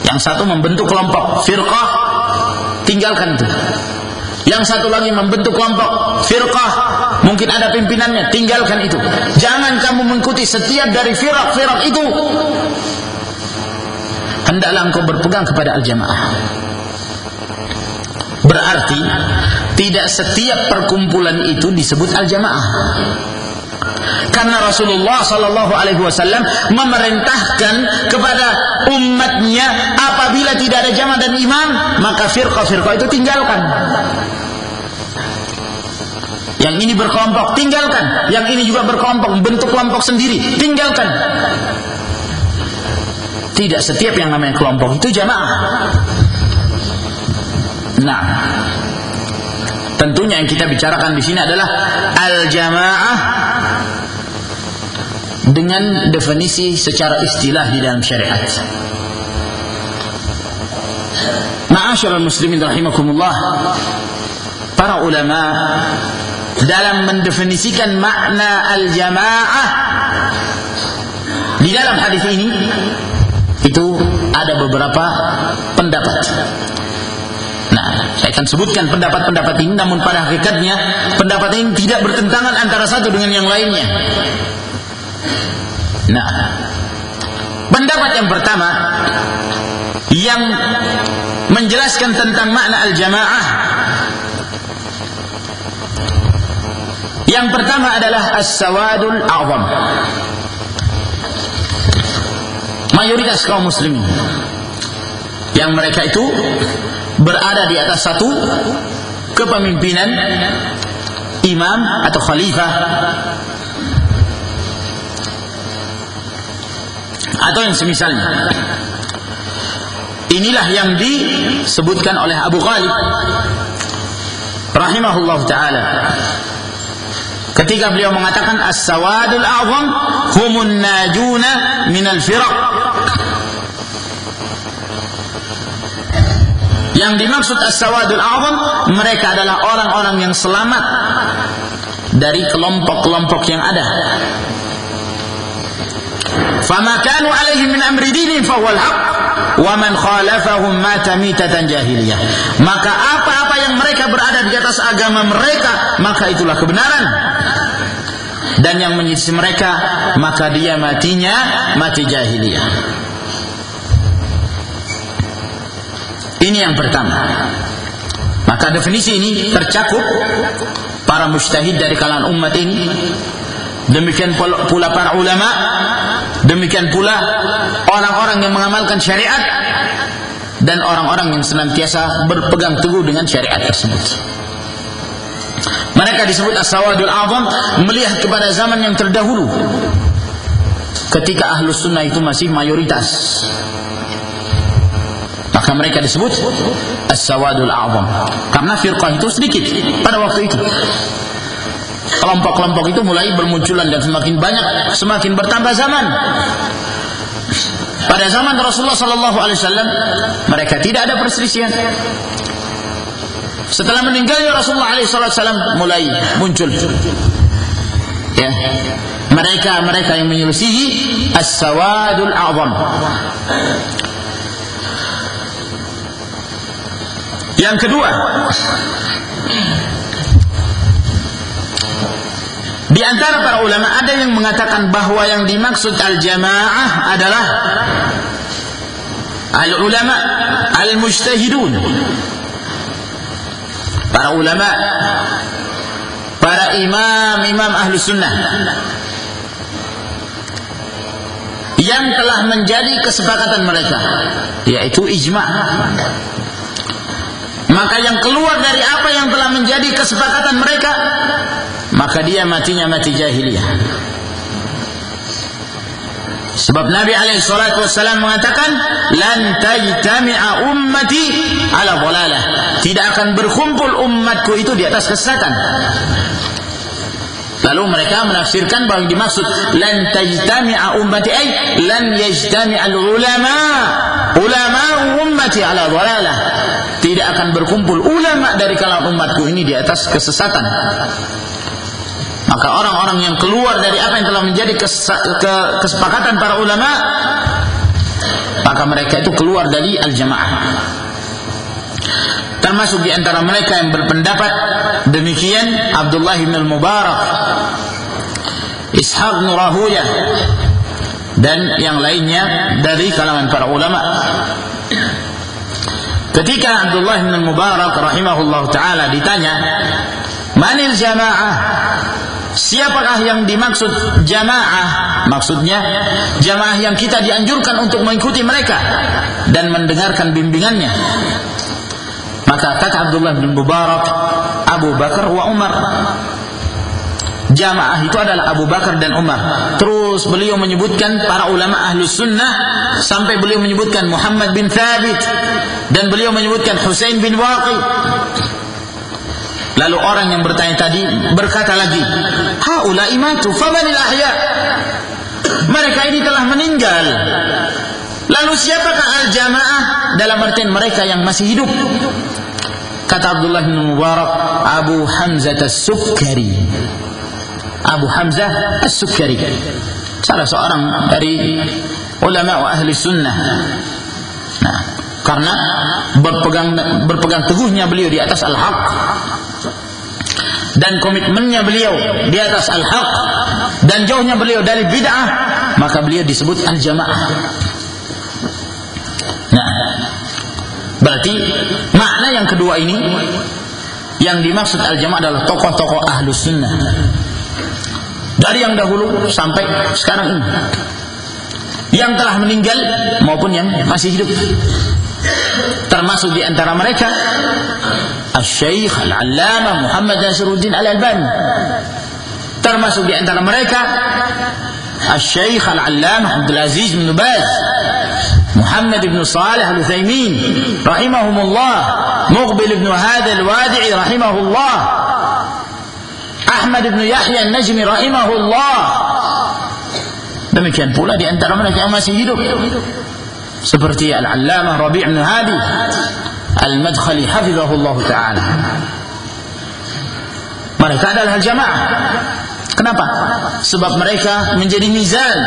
Yang satu membentuk kelompok firqah tinggalkan itu. Yang satu lagi membentuk kelompok firqah mungkin ada pimpinannya tinggalkan itu. Jangan kamu mengikuti setiap dari firq-firq itu. Hendaklah engkau berpegang kepada al-jamaah. Berarti tidak setiap perkumpulan itu disebut al-jamaah karena Rasulullah Sallallahu Alaihi Wasallam memerintahkan kepada umatnya apabila tidak ada jamaah dan imam maka firqah-firqah itu tinggalkan. Yang ini berkelompok tinggalkan. Yang ini juga berkelompok bentuk kelompok sendiri tinggalkan. Tidak setiap yang namanya kelompok itu jamaah. Nah tentunya yang kita bicarakan di sini adalah al-jamaah dengan definisi secara istilah di dalam syariat. Ma'asyiral muslimin rahimakumullah. Para ulama dalam mendefinisikan makna al-jamaah di dalam hadis ini itu ada beberapa pendapat. Nah, saya akan sebutkan pendapat-pendapat ini namun pada hakikatnya pendapat ini tidak bertentangan antara satu dengan yang lainnya. Nah, pendapat yang pertama yang menjelaskan tentang makna al-jamaah yang pertama adalah as-sawadul a'zam. Mayoritas kaum muslimin yang mereka itu berada di atas satu kepemimpinan imam atau khalifah atau yang semisalnya. Inilah yang disebutkan oleh Abu Ghalib. Rahimahullah taala. Ketika beliau mengatakan as-sawadul a'zam humun najuna minal firaq. Yang dimaksud as-sawadul a'zam mereka adalah orang-orang yang selamat dari kelompok-kelompok yang ada Fama kanu alaihi min amri dinin fahuwal haq wa man khalafahum mata mitatan jahiliyah. Maka apa-apa yang mereka berada di atas agama mereka, maka itulah kebenaran. Dan yang menyisi mereka, maka dia matinya mati jahiliyah. Ini yang pertama. Maka definisi ini tercakup para mustahid dari kalangan umat ini demikian pula para ulama demikian pula orang-orang yang mengamalkan syariat dan orang-orang yang senantiasa berpegang teguh dengan syariat tersebut. Mereka disebut as-sawadul azam melihat kepada zaman yang terdahulu ketika ahlus sunnah itu masih mayoritas. Maka mereka disebut as-sawadul azam karena firqah itu sedikit pada waktu itu kelompok-kelompok itu mulai bermunculan dan semakin banyak, semakin bertambah zaman. Pada zaman Rasulullah Sallallahu Alaihi Wasallam mereka tidak ada perselisihan. Setelah meninggalnya Rasulullah Alaihi Wasallam mulai muncul. Ya, mereka mereka yang menyelisihi as-sawadul a'zam. Yang kedua, Di antara para ulama ada yang mengatakan bahwa yang dimaksud al-jamaah adalah al-ulama al-mujtahidun. Para ulama para imam-imam ahlu sunnah yang telah menjadi kesepakatan mereka yaitu ijma maka yang keluar dari apa yang telah menjadi kesepakatan mereka maka dia matinya mati jahiliyah. Sebab Nabi alaihi salatu wasallam mengatakan lan tajtami'a ummati ala dhalalah. Tidak akan berkumpul umatku itu di atas kesesatan Lalu mereka menafsirkan bahwa dimaksud lan tajtami'a ummati ay lan yajtami'a al-ulama ulama ummati ala dhalalah tidak akan berkumpul ulama dari kalangan umatku ini di atas kesesatan. Maka orang-orang yang keluar dari apa yang telah menjadi kesepakatan para ulama, maka mereka itu keluar dari al-jamaah. Termasuk di antara mereka yang berpendapat demikian Abdullah bin Al-Mubarak, Ishaq bin Rahuyah dan yang lainnya dari kalangan para ulama. Ketika Abdullah bin Mubarak rahimahullah taala ditanya, "Manil jamaah?" Siapakah yang dimaksud jamaah? Maksudnya jamaah yang kita dianjurkan untuk mengikuti mereka dan mendengarkan bimbingannya. Maka kata Abdullah bin Mubarak, Abu Bakar wa Umar. Jamaah itu adalah Abu Bakar dan Umar. Terus beliau menyebutkan para ulama ahlu sunnah sampai beliau menyebutkan Muhammad bin Thabit dan beliau menyebutkan Husain bin Waqi. Lalu orang yang bertanya tadi berkata lagi, Haula imatu famanil ahya. Mereka ini telah meninggal. Lalu siapakah al-jamaah dalam artian mereka yang masih hidup? Kata Abdullah bin Mubarak, Abu Hamzah as-Sukkari. Abu Hamzah As-Sukkari salah seorang dari ulama wa ahli sunnah. Nah karena berpegang berpegang teguhnya beliau di atas al-haq dan komitmennya beliau di atas al-haq dan jauhnya beliau dari bid'ah maka beliau disebut al-jamaah. Nah berarti makna yang kedua ini yang dimaksud al-jamaah adalah tokoh-tokoh ahlu sunnah dari yang dahulu sampai sekarang ini. Yang telah meninggal maupun yang masih hidup. Termasuk di antara mereka Al-Syeikh Al-Allamah Muhammad Nasiruddin Al-Albani. Termasuk di antara mereka Al-Syeikh Al-Allamah Abdul Aziz bin Baz Muhammad bin Salih Al-Uthaymin rahimahumullah Muqbil bin Hadi Al-Wadi'i rahimahullah Ahmad bin Yahya An-Najmi rahimahullah. Demikian pula di antara mereka yang masih hidup seperti Al-Allamah Rabi' bin Hadi Al-Madkhali hafizahullah taala. Mereka adalah jamaah. Kenapa? Sebab mereka menjadi mizan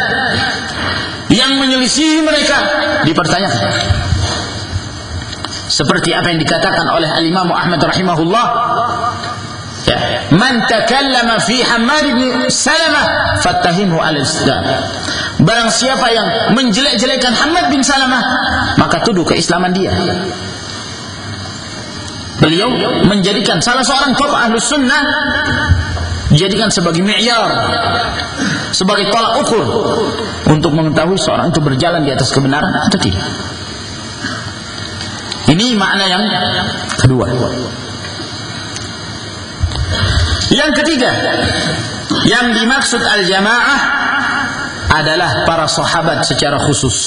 yang menyelisih mereka dipertanyakan. Seperti apa yang dikatakan oleh Al-Imam Ahmad rahimahullah Man takallama fi Hammad bin Salamah fattahimhu al-Islam. Barang siapa yang menjelek-jelekan Hamad bin Salamah, maka tuduh keislaman dia. Beliau menjadikan salah seorang tokoh ahlu sunnah dijadikan sebagai mi'yar sebagai tolak ukur untuk mengetahui seorang itu berjalan di atas kebenaran atau tidak ini makna yang kedua yang ketiga, yang dimaksud al-jamaah adalah para sahabat secara khusus.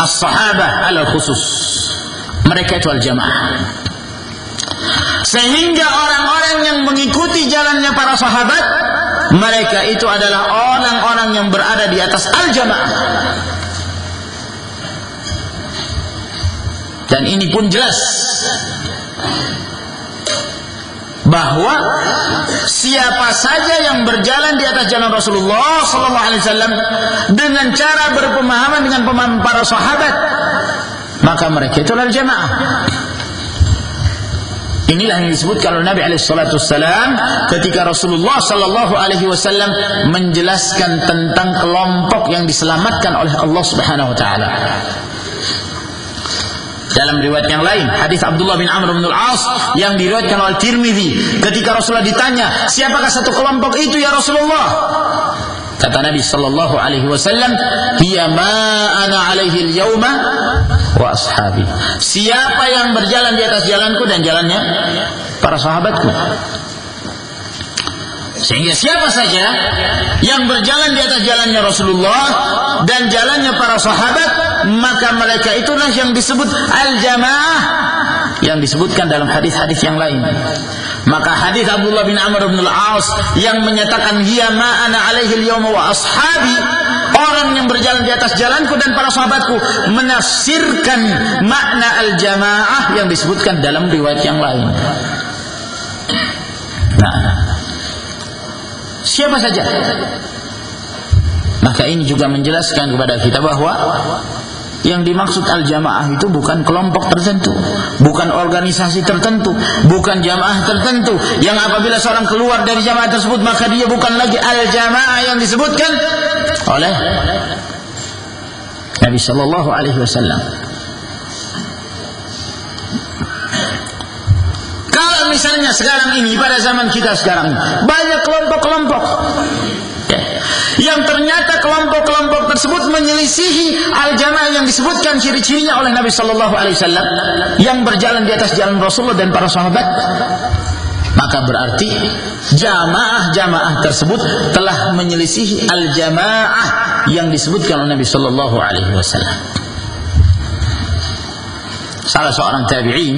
As-sahabah ala khusus. Mereka itu al-jamaah. Sehingga orang-orang yang mengikuti jalannya para sahabat, mereka itu adalah orang-orang yang berada di atas al-jamaah. Dan ini pun jelas bahwa siapa saja yang berjalan di atas jalan Rasulullah sallallahu alaihi wasallam dengan cara berpemahaman dengan pemahaman para sahabat maka mereka itu adalah jamaah Inilah yang disebutkan oleh Nabi alaihi wasallam ketika Rasulullah sallallahu alaihi wasallam menjelaskan tentang kelompok yang diselamatkan oleh Allah Subhanahu wa taala. Dalam riwayat yang lain, hadis Abdullah bin Amr bin Al-As yang diriwayatkan oleh Tirmidzi, ketika Rasulullah ditanya, "Siapakah satu kelompok itu ya Rasulullah?" Kata Nabi sallallahu alaihi wasallam, "Hiya ma ana alaihi al-yauma wa ashabi." Siapa yang berjalan di atas jalanku dan jalannya para sahabatku. Sehingga siapa saja yang berjalan di atas jalannya Rasulullah dan jalannya para sahabat, maka mereka itulah yang disebut al-jamaah yang disebutkan dalam hadis-hadis yang lain. Maka hadis Abdullah bin Amr bin Al-As yang menyatakan hiya ma alaihi al wa ashabi orang yang berjalan di atas jalanku dan para sahabatku menafsirkan makna al-jamaah yang disebutkan dalam riwayat yang lain. Nah, siapa saja? Maka ini juga menjelaskan kepada kita bahwa yang dimaksud al-jamaah itu bukan kelompok tertentu, bukan organisasi tertentu, bukan jamaah tertentu. Yang apabila seorang keluar dari jamaah tersebut maka dia bukan lagi al-jamaah yang disebutkan oleh Nabi sallallahu alaihi wasallam. Misalnya sekarang ini pada zaman kita sekarang banyak kelompok-kelompok. Yang ternyata kelompok-kelompok tersebut menyelisihi al-jamaah yang disebutkan ciri-cirinya oleh Nabi Shallallahu Alaihi Wasallam yang berjalan di atas jalan Rasulullah dan para sahabat. Maka berarti jamaah-jamaah tersebut telah menyelisihi al-jamaah yang disebutkan oleh Nabi Shallallahu Alaihi Wasallam. Salah seorang tabi'in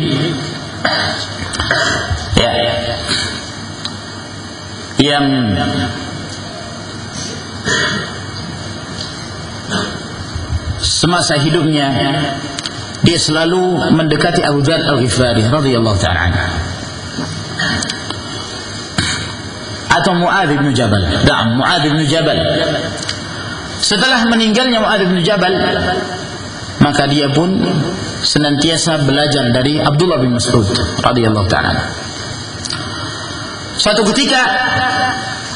ya yang semasa hidupnya dia selalu mendekati Abu Dzar Al-Ghifari radhiyallahu taala atau Muadz bin Jabal. Da'am Muadz bin Jabal. Setelah meninggalnya Muadz bin Jabal, maka dia pun senantiasa belajar dari Abdullah bin Mas'ud radhiyallahu taala. Suatu ketika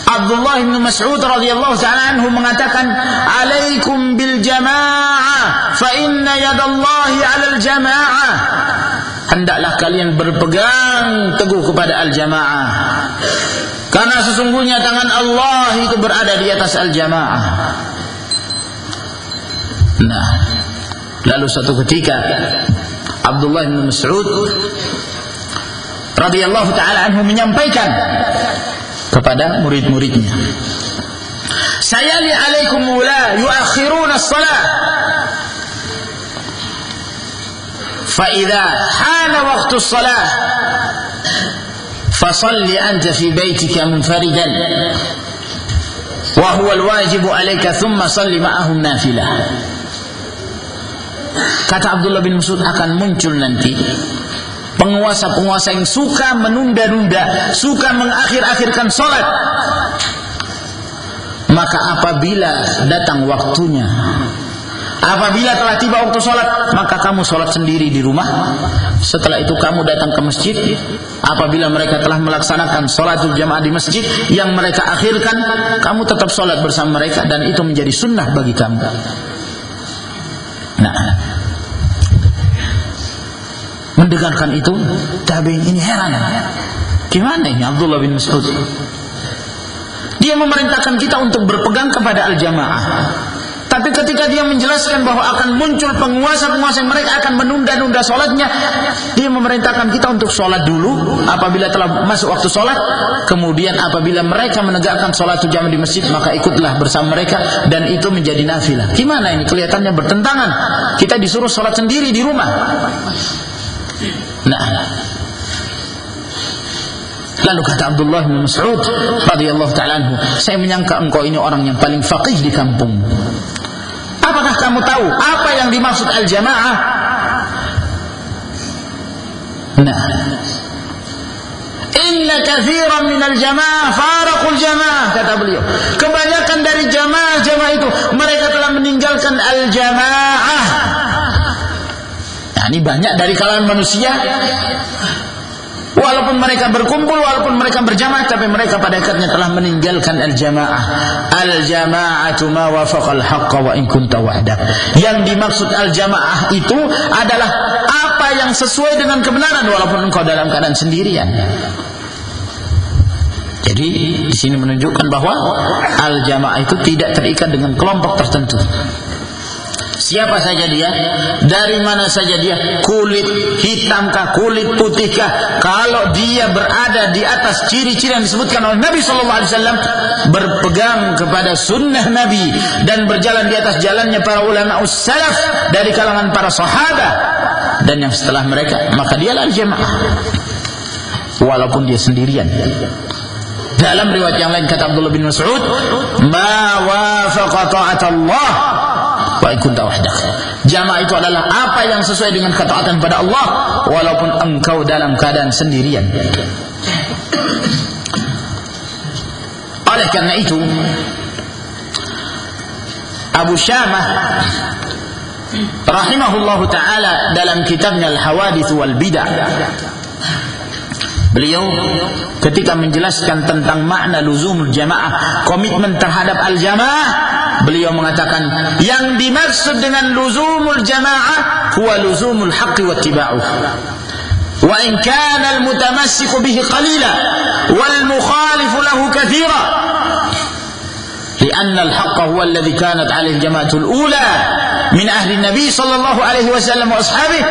Abdullah bin Mas'ud radhiyallahu taala anhu mengatakan, "Alaikum bil jamaah, fa inna yadallahi 'alal jamaah." Hendaklah kalian berpegang teguh kepada al-jamaah. Karena sesungguhnya tangan Allah itu berada di atas al-jamaah. Nah, lalu suatu ketika Abdullah bin Mas'ud radhiyallahu taala anhu menyampaikan kepada murid-muridnya. Saya li alaikum ula yuakhiruna as-salah. Fa idza hana waqtu as-salah fasalli anta fi baytika munfaridan wa huwa al-wajib alayka thumma salli ma'ahum nafilah. Kata Abdullah bin Mas'ud akan muncul nanti penguasa-penguasa yang suka menunda-nunda, suka mengakhir-akhirkan sholat. Maka apabila datang waktunya, apabila telah tiba waktu sholat, maka kamu sholat sendiri di rumah. Setelah itu kamu datang ke masjid. Apabila mereka telah melaksanakan sholat jamaah di masjid yang mereka akhirkan, kamu tetap sholat bersama mereka dan itu menjadi sunnah bagi kamu. Mendengarkan itu tabi'in ini heran. Gimana ini Abdullah bin Mas'ud? Dia memerintahkan kita untuk berpegang kepada al-jamaah. Tapi ketika dia menjelaskan bahwa akan muncul penguasa-penguasa yang mereka akan menunda-nunda sholatnya dia memerintahkan kita untuk sholat dulu. Apabila telah masuk waktu sholat kemudian apabila mereka menegakkan sholat jamaah di masjid maka ikutlah bersama mereka. Dan itu menjadi nafilah. Gimana ini? Kelihatannya bertentangan. Kita disuruh sholat sendiri di rumah Nah. Lalu kata Abdullah bin Mas'ud radhiyallahu taala anhu, saya menyangka engkau ini orang yang paling faqih di kampung. Apakah kamu tahu apa yang dimaksud al-jamaah? Nah. Inna kathiran min al-jamaah faraqul jamaah kata beliau. Kebanyakan dari jamaah-jamaah itu mereka telah meninggalkan al-jamaah Nah, ini banyak dari kalangan manusia Walaupun mereka berkumpul, walaupun mereka berjamaah, tapi mereka pada akhirnya telah meninggalkan al-jamaah. Al-jama'atu ma wafaqal haqqa wa in kunta wahdak. Yang dimaksud al-jamaah itu adalah apa yang sesuai dengan kebenaran walaupun engkau dalam keadaan sendirian. Jadi di sini menunjukkan bahwa al-jamaah itu tidak terikat dengan kelompok tertentu. Siapa saja dia, dari mana saja dia, kulit hitamkah, kulit putihkah, kalau dia berada di atas ciri-ciri yang disebutkan oleh Nabi Shallallahu Alaihi Wasallam, berpegang kepada sunnah Nabi dan berjalan di atas jalannya para ulama salaf dari kalangan para sahabat dan yang setelah mereka, maka dialah jemaah. walaupun dia sendirian. Dalam riwayat yang lain kata Abdullah bin Mas'ud, "Ma wafaqa ta'at Allah wa kunta wahdak." Jamaah itu adalah apa yang sesuai dengan ketaatan pada Allah walaupun engkau dalam keadaan sendirian. Oleh karena itu, Abu Syamah rahimahullahu taala dalam kitabnya Al-Hawadits wal Bidah Beliau ketika menjelaskan tentang makna luzumul jamaah, komitmen terhadap al-jamaah, beliau mengatakan yang dimaksud dengan luzumul jamaah huwa luzumul haqqi wattiba'uh. Wa in kana al-mutamassik bihi qalila wal lahu. لأن الحق هو الذي كانت عليه الجماعة الأولى من أهل النبي صلى الله عليه وسلم وأصحابه.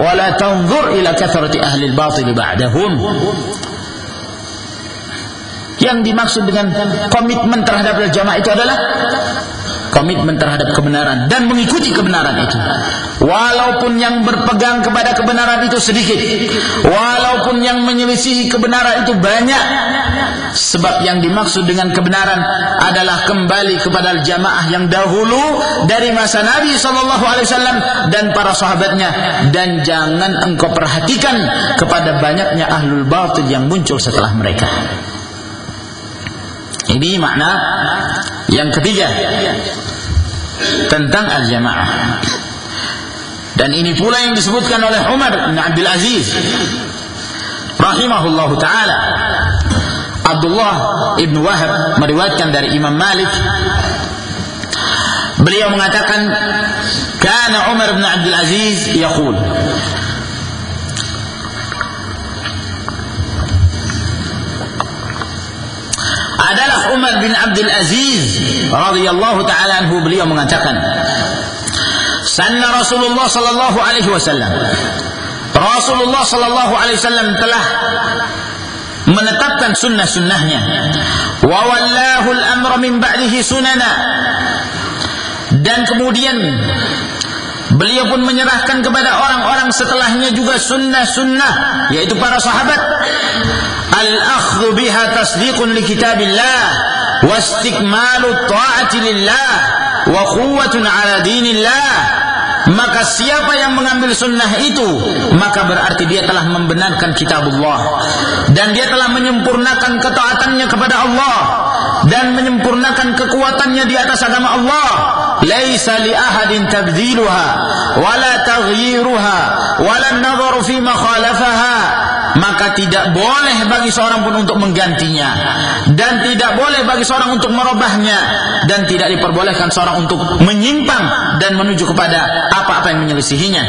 ولا تنظر إلى كثرة أهل الباطل بعدهم. Yang dimaksud dengan komitmen terhadap jamaah itu adalah komitmen terhadap kebenaran dan mengikuti kebenaran itu. Walaupun yang berpegang kepada kebenaran itu sedikit, walaupun yang menyelisihi kebenaran itu banyak, sebab yang dimaksud dengan kebenaran adalah kembali kepada jamaah yang dahulu dari masa Nabi wasallam dan para sahabatnya dan jangan engkau perhatikan kepada banyaknya ahlul batil yang muncul setelah mereka. Ini makna yang ketiga tentang al-jamaah. Dan ini pula yang disebutkan oleh Umar bin Abdul Aziz rahimahullahu taala. Abdullah ibn Wahab meriwayatkan dari Imam Malik beliau mengatakan kana Umar bin Abdul Aziz yaqul adalah Umar bin Abdul Aziz radhiyallahu taala anhu beliau mengatakan Sanna Rasulullah sallallahu alaihi wasallam Rasulullah sallallahu alaihi wasallam telah menetapkan sunnah-sunnahnya. Wa wallahu al-amra min ba'dihi sunana. Dan kemudian beliau pun menyerahkan kepada orang-orang setelahnya juga sunnah-sunnah yaitu para sahabat. Al-akhdhu biha tasdiqun li kitabillah wa istikmalu ta'ati lillah wa quwwatun ala dinillah. Maka siapa yang mengambil sunnah itu maka berarti dia telah membenarkan kitabullah. Dan dia telah menyempurnakan ketaatannya kepada Allah dan menyempurnakan kekuatannya di atas agama Allah laisa li ahadin tabdiluha wala taghyiruha wala an-nadharu fi maka tidak boleh bagi seorang pun untuk menggantinya. Dan tidak boleh bagi seorang untuk merubahnya. Dan tidak diperbolehkan seorang untuk menyimpang dan menuju kepada apa-apa yang menyelisihinya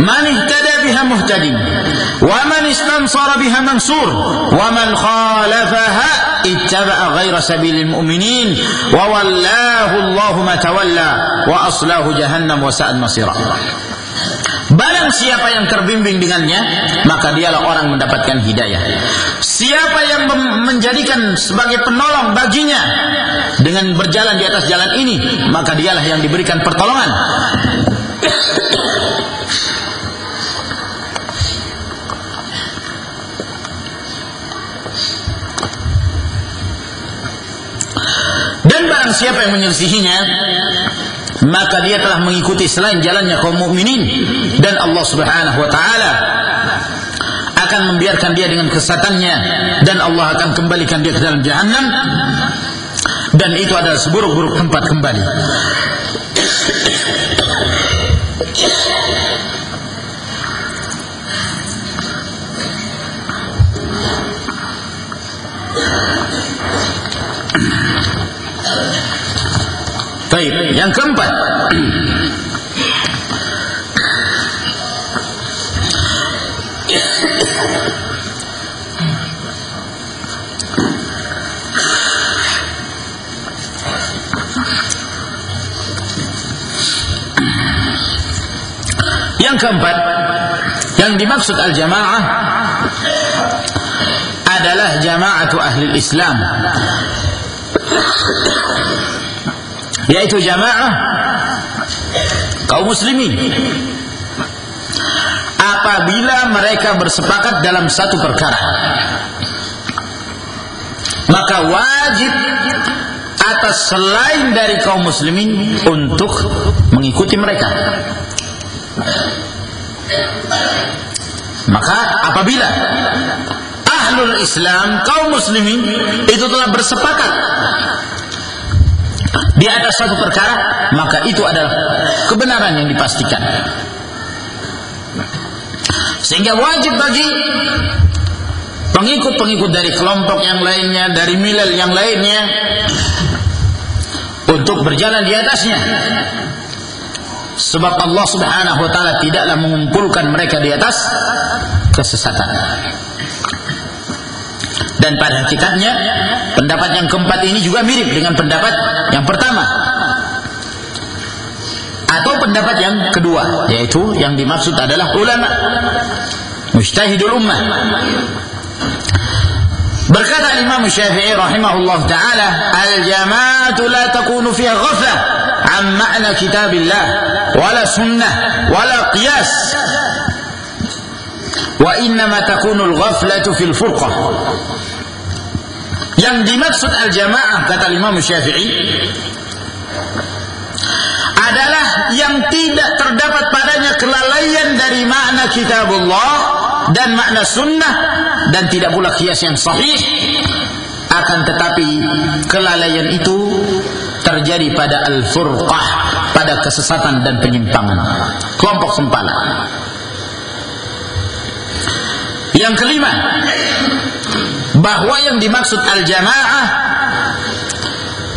Man ihtada biha muhtadin wa man istansara biha mansur wa man khalafaha ittaba'a ghaira sabilil mu'minin wa wallahu Allahu ma tawalla wa aslahu jahannam wa sa'at masira Barang siapa yang terbimbing dengannya, maka dialah orang mendapatkan hidayah. Siapa yang menjadikan sebagai penolong baginya dengan berjalan di atas jalan ini, maka dialah yang diberikan pertolongan. Dan barang siapa yang menyelisihinya maka dia telah mengikuti selain jalannya kaum mukminin. Dan Allah Subhanahu wa taala akan membiarkan dia dengan kesesatannya dan Allah akan kembalikan dia ke dalam jahanam dan itu adalah seburuk-buruk tempat kembali. Baik, yang keempat. Yang keempat, yang dimaksud al-jamaah adalah jamaatu ahli Islam yaitu jamaah kaum muslimin. Apabila mereka bersepakat dalam satu perkara maka wajib atas selain dari kaum muslimin untuk mengikuti mereka. Maka apabila ahlul Islam kaum muslimin itu telah bersepakat di atas satu perkara maka itu adalah kebenaran yang dipastikan sehingga wajib bagi pengikut-pengikut dari kelompok yang lainnya, dari milal yang lainnya untuk berjalan di atasnya. Sebab Allah Subhanahu wa taala tidaklah mengumpulkan mereka di atas kesesatan. Dan pada hakikatnya pendapat yang keempat ini juga mirip dengan pendapat yang pertama. Atau pendapat yang kedua, yaitu yang dimaksud adalah ulama mujtahidul ummah Berkata Imam Syafi'i rahimahullah taala, "Al-jama'atu la takunu fiha ghaflah an ma'na kitabillah wala sunnah wala qiyas." Innama takunu al-ghaflatu fil furqah. Yang dimaksud al-jamaah kata Imam Syafi'i adalah yang tidak terdapat padanya kelalaian dari makna kitabullah dan makna sunnah dan tidak pula kias yang sahih. Akan tetapi kelalaian itu terjadi pada al-furqah pada kesesatan dan penyimpangan. Kelompok sempana yang kelima bahwa yang dimaksud al-jamaah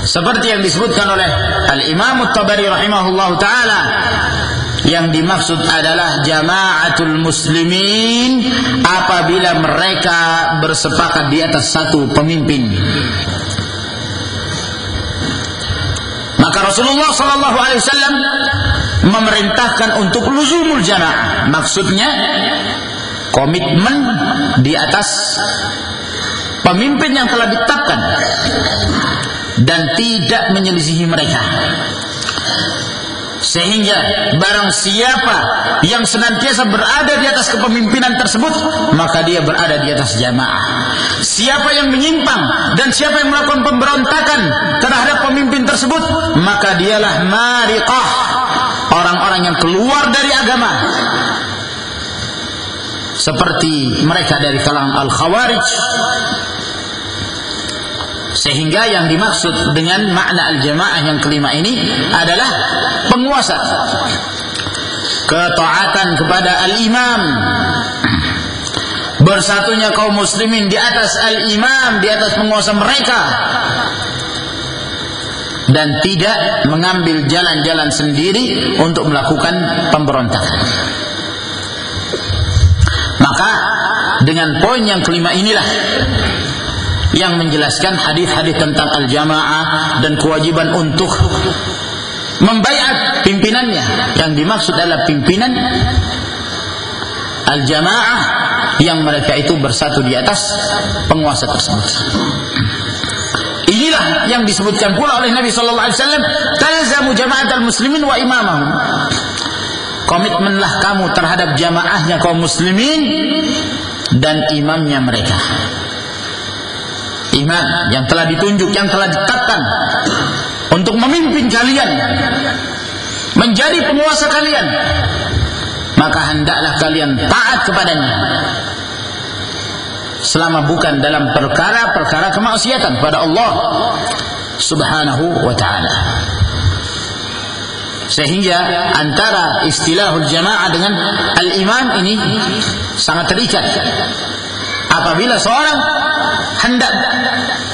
seperti yang disebutkan oleh Al-Imam At-Tabari rahimahullah taala yang dimaksud adalah jamaatul muslimin apabila mereka bersepakat di atas satu pemimpin. Maka Rasulullah wasallam memerintahkan untuk luzumul jamaah. Maksudnya komitmen di atas pemimpin yang telah ditetapkan dan tidak menyelisihi mereka. Sehingga barang siapa yang senantiasa berada di atas kepemimpinan tersebut maka dia berada di atas jamaah. Siapa yang menyimpang dan siapa yang melakukan pemberontakan terhadap pemimpin tersebut maka dialah mariqah orang-orang yang keluar dari agama. Seperti mereka dari kalangan al-khawarij sehingga yang dimaksud dengan makna al-jamaah yang kelima ini adalah penguasa. Ketaatan kepada al-imam. Bersatunya kaum muslimin di atas al-imam, di atas penguasa mereka. Dan tidak mengambil jalan-jalan sendiri untuk melakukan pemberontakan. Maka dengan poin yang kelima inilah yang menjelaskan hadis-hadis tentang al-jamaah dan kewajiban untuk membayar pimpinannya. Yang dimaksud adalah pimpinan al-jamaah yang mereka itu bersatu di atas penguasa tersebut. Inilah yang disebutkan pula oleh Nabi sallallahu alaihi wasallam talzamu jama'atal muslimin wa imamahum. Komitmenlah kamu terhadap jamaahnya kaum muslimin dan imamnya mereka iman yang telah ditunjuk, yang telah ditetapkan untuk memimpin kalian, menjadi penguasa kalian, maka hendaklah kalian taat kepadanya. Selama bukan dalam perkara-perkara kemaksiatan pada Allah Subhanahu wa taala. Sehingga antara istilahul jamaah dengan al-imam ini sangat terikat. Apabila seorang hendak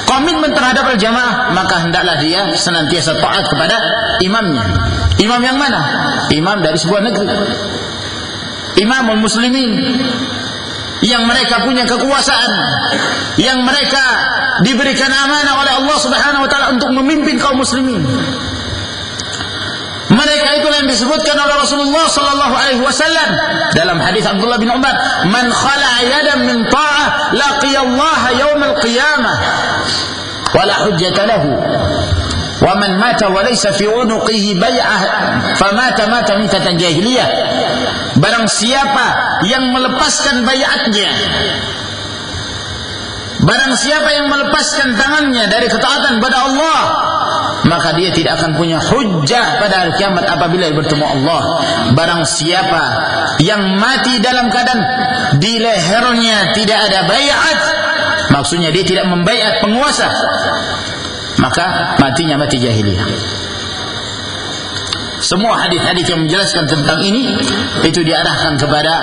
komitmen terhadap al-jamaah maka hendaklah dia senantiasa taat kepada imamnya. Imam yang mana? imam dari sebuah negeri. Imamul muslimin. Yang mereka punya kekuasaan. Yang mereka diberikan amanah oleh Allah Subhanahu wa taala untuk memimpin kaum muslimin mereka itu yang disebutkan oleh Rasulullah sallallahu alaihi wasallam dalam hadis Abdullah bin Umar, "Man khala yadan min ta'ah laqiya Allah yaum al-qiyamah wa la hujjata lahu." Mata wa laysa fi unuqihi bai'ah famata mata mitatan jahiliyah. Barang siapa yang melepaskan bayatnya Barang siapa yang melepaskan tangannya dari ketaatan pada Allah maka dia tidak akan punya hujjah pada hari kiamat apabila bertemu Allah. Barang siapa yang mati dalam keadaan di lehernya tidak ada bayat, maksudnya dia tidak membayat penguasa, maka matinya mati jahiliyah. Semua hadis-hadis yang menjelaskan tentang ini itu diarahkan kepada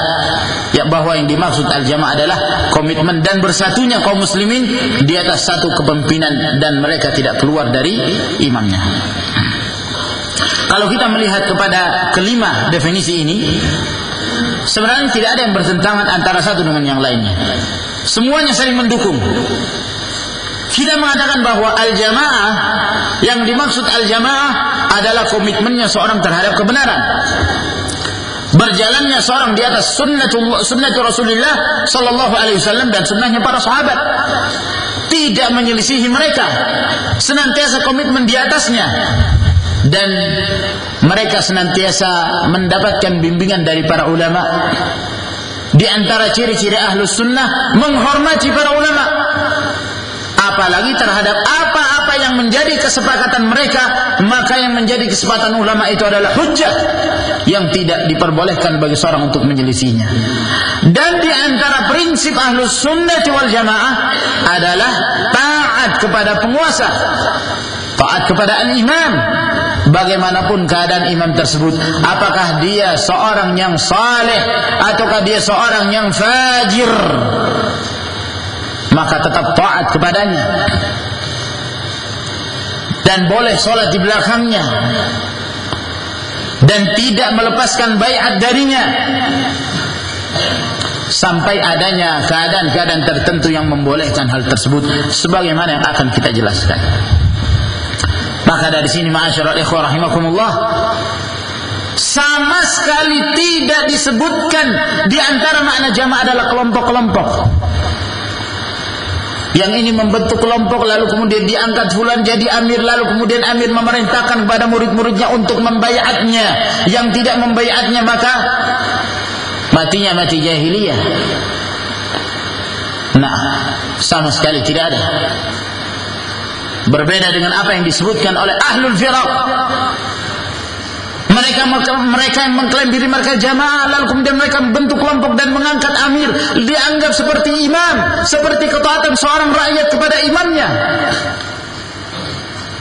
ya bahwa yang dimaksud al-jamaah adalah komitmen dan bersatunya kaum muslimin di atas satu kepemimpinan dan mereka tidak keluar dari imamnya. Kalau kita melihat kepada kelima definisi ini, sebenarnya tidak ada yang bertentangan antara satu dengan yang lainnya. Semuanya saling mendukung. Kita mengatakan bahwa al-jamaah yang dimaksud al-jamaah adalah komitmennya seorang terhadap kebenaran. Berjalannya seorang di atas sunnatullah, sunnatu Rasulullah sallallahu alaihi wasallam dan sunnahnya para sahabat. Tidak menyelisihi mereka. Senantiasa komitmen di atasnya. Dan mereka senantiasa mendapatkan bimbingan dari para ulama. Di antara ciri-ciri ahlus sunnah menghormati para ulama apalagi terhadap apa-apa yang menjadi kesepakatan mereka maka yang menjadi kesepakatan ulama itu adalah hujjah yang tidak diperbolehkan bagi seorang untuk menyelisihnya. Dan di antara prinsip ahlus sunnah wal jamaah adalah taat kepada penguasa taat kepada al-imam. Bagaimanapun keadaan imam tersebut apakah dia seorang yang saleh ataukah dia seorang yang fajir maka tetap taat kepadanya. Dan boleh sholat di belakangnya. Dan tidak melepaskan bayat darinya. Sampai adanya keadaan-keadaan tertentu yang membolehkan hal tersebut. Sebagaimana yang akan kita jelaskan. Maka dari sini ma'asyiral ikhwah rahimakumullah sama sekali tidak disebutkan di antara makna jamaah adalah kelompok-kelompok yang ini membentuk kelompok lalu kemudian diangkat fulan jadi amir lalu kemudian amir memerintahkan kepada murid-muridnya untuk membayatnya. Yang tidak membayatnya maka matinya mati jahiliyah. Nah sama sekali tidak ada. Berbeda dengan apa yang disebutkan oleh ahlul firaq mereka mereka yang mengklaim diri mereka jamaah lalu kemudian mereka membentuk kelompok dan mengangkat amir. Dianggap seperti imam seperti ketaatan seorang rakyat kepada imamnya.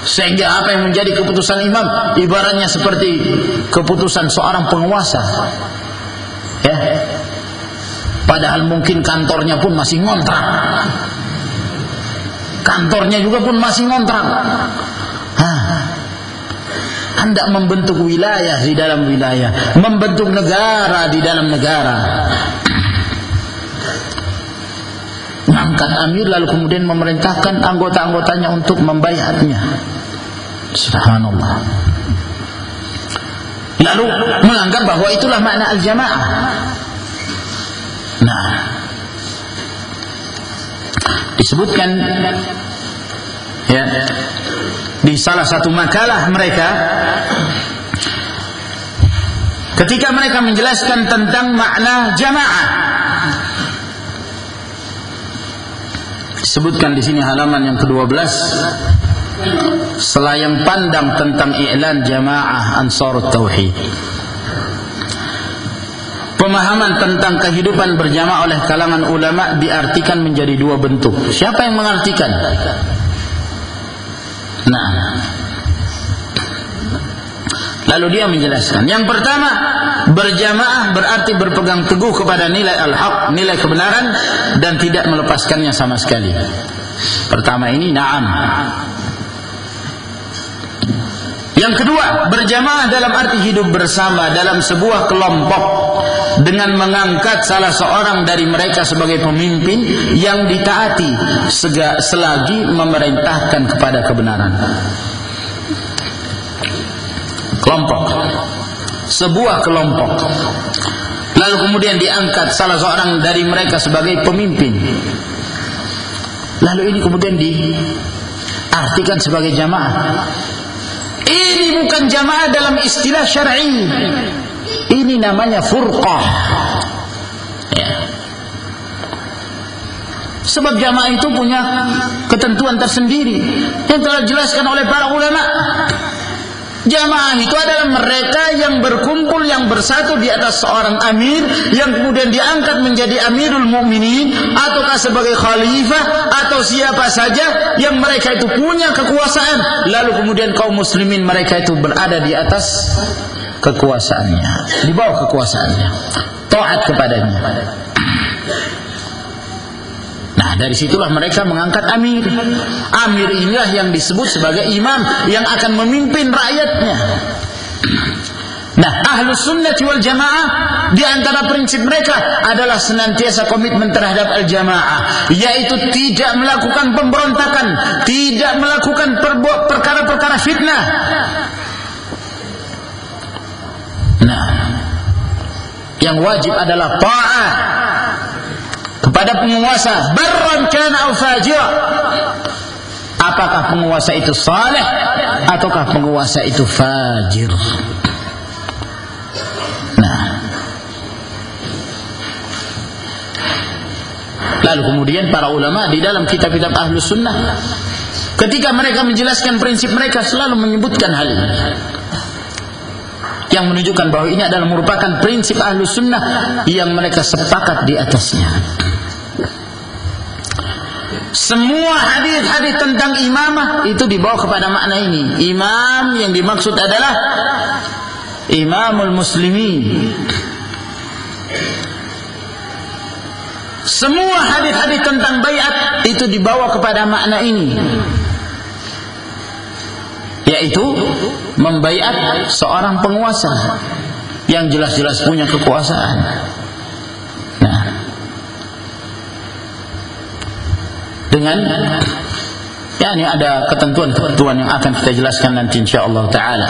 Sehingga apa yang menjadi keputusan imam? Ibaratnya seperti keputusan seorang penguasa. Ya. Padahal mungkin kantornya pun masih ngontrak. Kantornya juga pun masih ngontrak hendak membentuk wilayah di dalam wilayah, membentuk negara di dalam negara. Mengangkat amir lalu kemudian memerintahkan anggota-anggotanya untuk membayarnya. Subhanallah. Lalu menganggap bahwa itulah makna al-jamaah. Nah, disebutkan ya di salah satu makalah mereka ketika mereka menjelaskan tentang makna jamaah disebutkan di sini halaman yang ke-12 selayang pandang tentang i'lan jamaah ansarut tauhid Pemahaman tentang kehidupan berjamaah oleh kalangan ulama diartikan menjadi dua bentuk. Siapa yang mengartikan? Nah. Lalu dia menjelaskan. Yang pertama, berjamaah berarti berpegang teguh kepada nilai al-haq, nilai kebenaran dan tidak melepaskannya sama sekali. Pertama ini na'am. Yang kedua, berjamaah dalam arti hidup bersama dalam sebuah kelompok dengan mengangkat salah seorang dari mereka sebagai pemimpin yang ditaati selagi memerintahkan kepada kebenaran. Kelompok. Sebuah kelompok. Lalu kemudian diangkat salah seorang dari mereka sebagai pemimpin. Lalu ini kemudian diartikan sebagai jamaah Ini bukan jamaah dalam istilah syar'i. Ini namanya furqah. Ya. Sebab jamaah itu punya ketentuan tersendiri yang telah dijelaskan oleh para ulama. Jamaah itu adalah mereka yang berkumpul yang bersatu di atas seorang amir yang kemudian diangkat menjadi amirul mukminin ataukah sebagai khalifah atau siapa saja yang mereka itu punya kekuasaan. Lalu kemudian kaum muslimin mereka itu berada di atas kekuasaannya di bawah kekuasaannya. Taat kepadanya dari situlah mereka mengangkat amir. Amir inilah yang disebut sebagai imam yang akan memimpin rakyatnya. Nah, ahlu sunnati wal jamaah di antara prinsip mereka adalah senantiasa komitmen terhadap al jamaah, yaitu tidak melakukan pemberontakan, tidak melakukan perkara-perkara fitnah. Nah, yang wajib adalah ta'ah kepada penguasa barran kana apakah penguasa itu saleh ataukah penguasa itu fajir? Nah. Lalu kemudian para ulama di dalam kitab-kitab ahlu sunnah ketika mereka menjelaskan prinsip mereka selalu menyebutkan hal ini yang menunjukkan bahwa ini adalah merupakan prinsip ahlu sunnah yang mereka sepakat di atasnya semua hadis-hadis tentang imamah itu dibawa kepada makna ini. Imam yang dimaksud adalah imamul muslimin. Semua hadis-hadis tentang bayat itu dibawa kepada makna ini. Yaitu membayat seorang penguasa yang jelas-jelas punya kekuasaan. dengan ya ini ada ketentuan-ketentuan yang akan kita jelaskan nanti insyaallah taala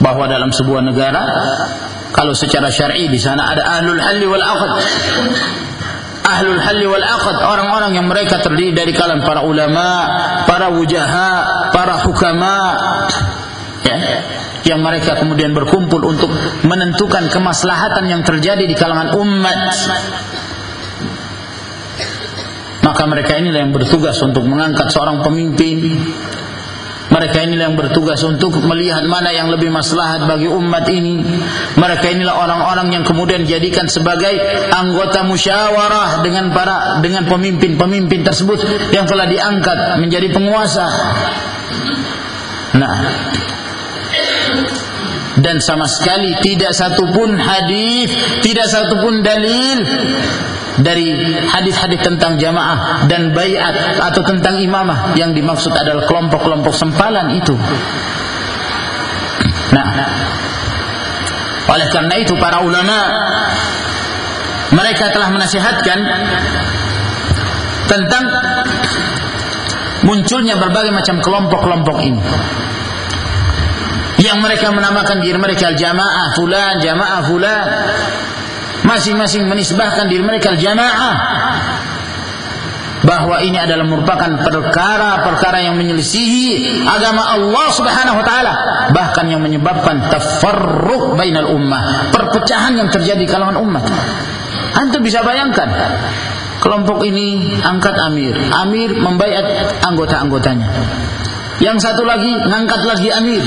bahwa dalam sebuah negara kalau secara syar'i di sana ada ahlul halli wal aqd ahlul halli wal aqd orang-orang yang mereka terdiri dari kalangan para ulama, para wujaha, para hukama ya yang mereka kemudian berkumpul untuk menentukan kemaslahatan yang terjadi di kalangan umat. Maka mereka inilah yang bertugas untuk mengangkat seorang pemimpin mereka inilah yang bertugas untuk melihat mana yang lebih maslahat bagi umat ini. Mereka inilah orang-orang yang kemudian dijadikan sebagai anggota musyawarah dengan para dengan pemimpin-pemimpin tersebut yang telah diangkat menjadi penguasa. Nah. Dan sama sekali tidak satupun hadis tidak satupun dalil dari hadis-hadis tentang jamaah dan bayat atau tentang imamah yang dimaksud adalah kelompok-kelompok sempalan itu. Nah, oleh karena itu para ulama mereka telah menasihatkan tentang munculnya berbagai macam kelompok-kelompok ini yang mereka menamakan diri mereka al-jamaah fulan, jamaah fulan masing-masing menisbahkan diri mereka jamaah bahwa ini adalah merupakan perkara-perkara yang menyelisihi agama Allah Subhanahu wa taala bahkan yang menyebabkan tafarruq bainal ummah perpecahan yang terjadi di kalangan umat antum bisa bayangkan kelompok ini angkat amir. Amir membayar anggota-anggotanya. Yang satu lagi ngangkat lagi amir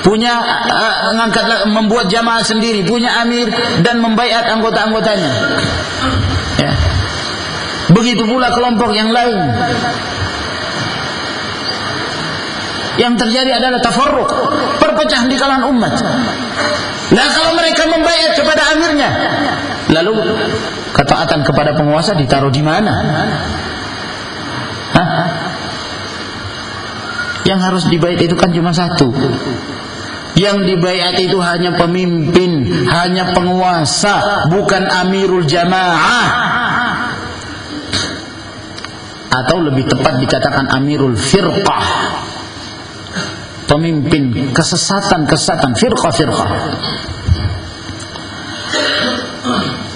punya uh, membuat jamaah sendiri, punya amir dan membaiat anggota-anggotanya. Ya. Begitu pula kelompok yang lain. Yang terjadi adalah tafarruq, perpecahan di kalangan umat. Nah kalau mereka membaiat kepada amirnya, lalu ketaatan kepada penguasa ditaruh di mana? Hah? Yang harus dibayar itu kan cuma satu yang dibayat itu hanya pemimpin, hanya penguasa, bukan amirul jamaah. Atau lebih tepat dikatakan amirul firqah. Pemimpin kesesatan-kesesatan, firqah-firqah.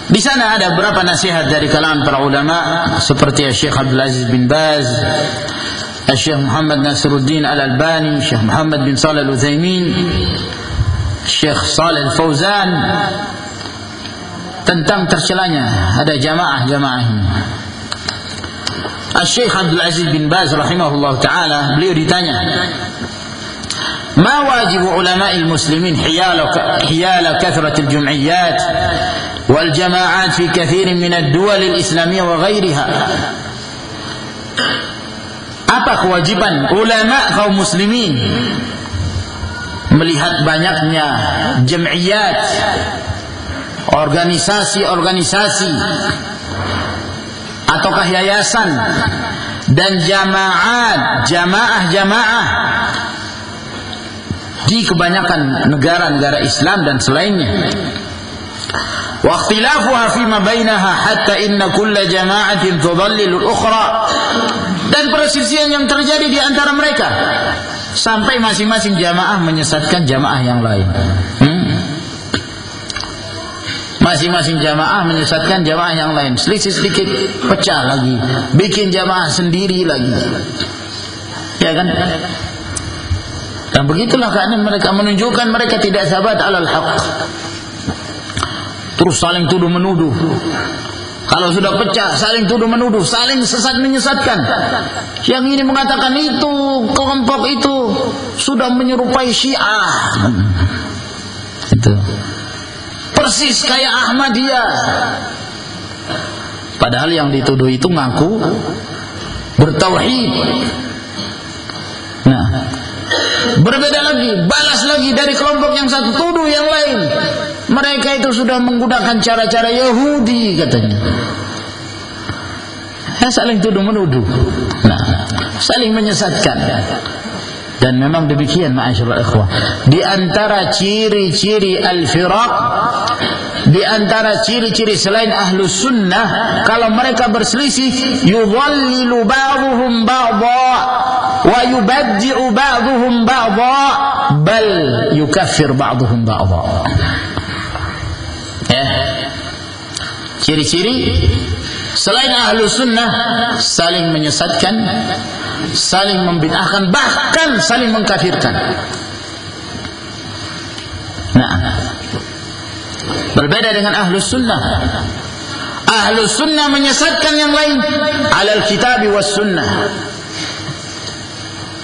Di sana ada beberapa nasihat dari kalangan para ulama seperti Syekh Abdul Aziz bin Baz, Syekh Muhammad Nasruddin Al-Albani, Syekh Muhammad bin Salih Al-Utsaimin, Syekh Salih Al-Fauzan tentang tercelanya ada jamaah-jamaah ini. Syekh Abdul Aziz bin Baz rahimahullah taala beliau ditanya ما واجب علماء المسلمين حيال حيال كثرة الجمعيات والجماعات في كثير من الدول الإسلامية وغيرها apa kewajiban ulama kaum muslimin melihat banyaknya jemiyat organisasi-organisasi ataukah yayasan dan jamaah jamaah-jamaah di kebanyakan negara-negara Islam dan selainnya. واختلافها فيما بينها حتى إن كل جماعة تضلل الأخرى dan perselisihan yang terjadi di antara mereka sampai masing-masing jamaah menyesatkan jamaah yang lain. Hmm? Masing-masing jamaah menyesatkan jamaah yang lain. Selisih sedikit pecah lagi, bikin jamaah sendiri lagi. Ya kan? Dan begitulah keadaan mereka menunjukkan mereka tidak sahabat alal haq. Terus saling tuduh menuduh. Kalau sudah pecah, saling tuduh menuduh, saling sesat menyesatkan. Yang ini mengatakan itu, kelompok itu sudah menyerupai Syiah. Itu. Persis kayak Ahmadiyah. Padahal yang dituduh itu ngaku bertauhid. Nah, berbeda lagi, balas lagi dari kelompok yang satu tuduh yang lain. Mereka itu sudah menggunakan cara-cara Yahudi katanya. Ya, saling tuduh menuduh. Nah, saling menyesatkan. Dan memang demikian ma'asyiral ikhwah. Di antara ciri-ciri al-firaq di antara ciri-ciri selain ahlu sunnah kalau mereka berselisih yudhallilu ba'dhum ba'dha wa yubaddi'u ba'dhum ba'dha bal yukaffir ba'dhum ba'dha ya ciri-ciri selain ahlu sunnah saling menyesatkan saling membid'ahkan bahkan saling mengkafirkan. Nah berbeda dengan ahlu sunnah. Ahlu sunnah menyesatkan yang lain alal kitab was sunnah.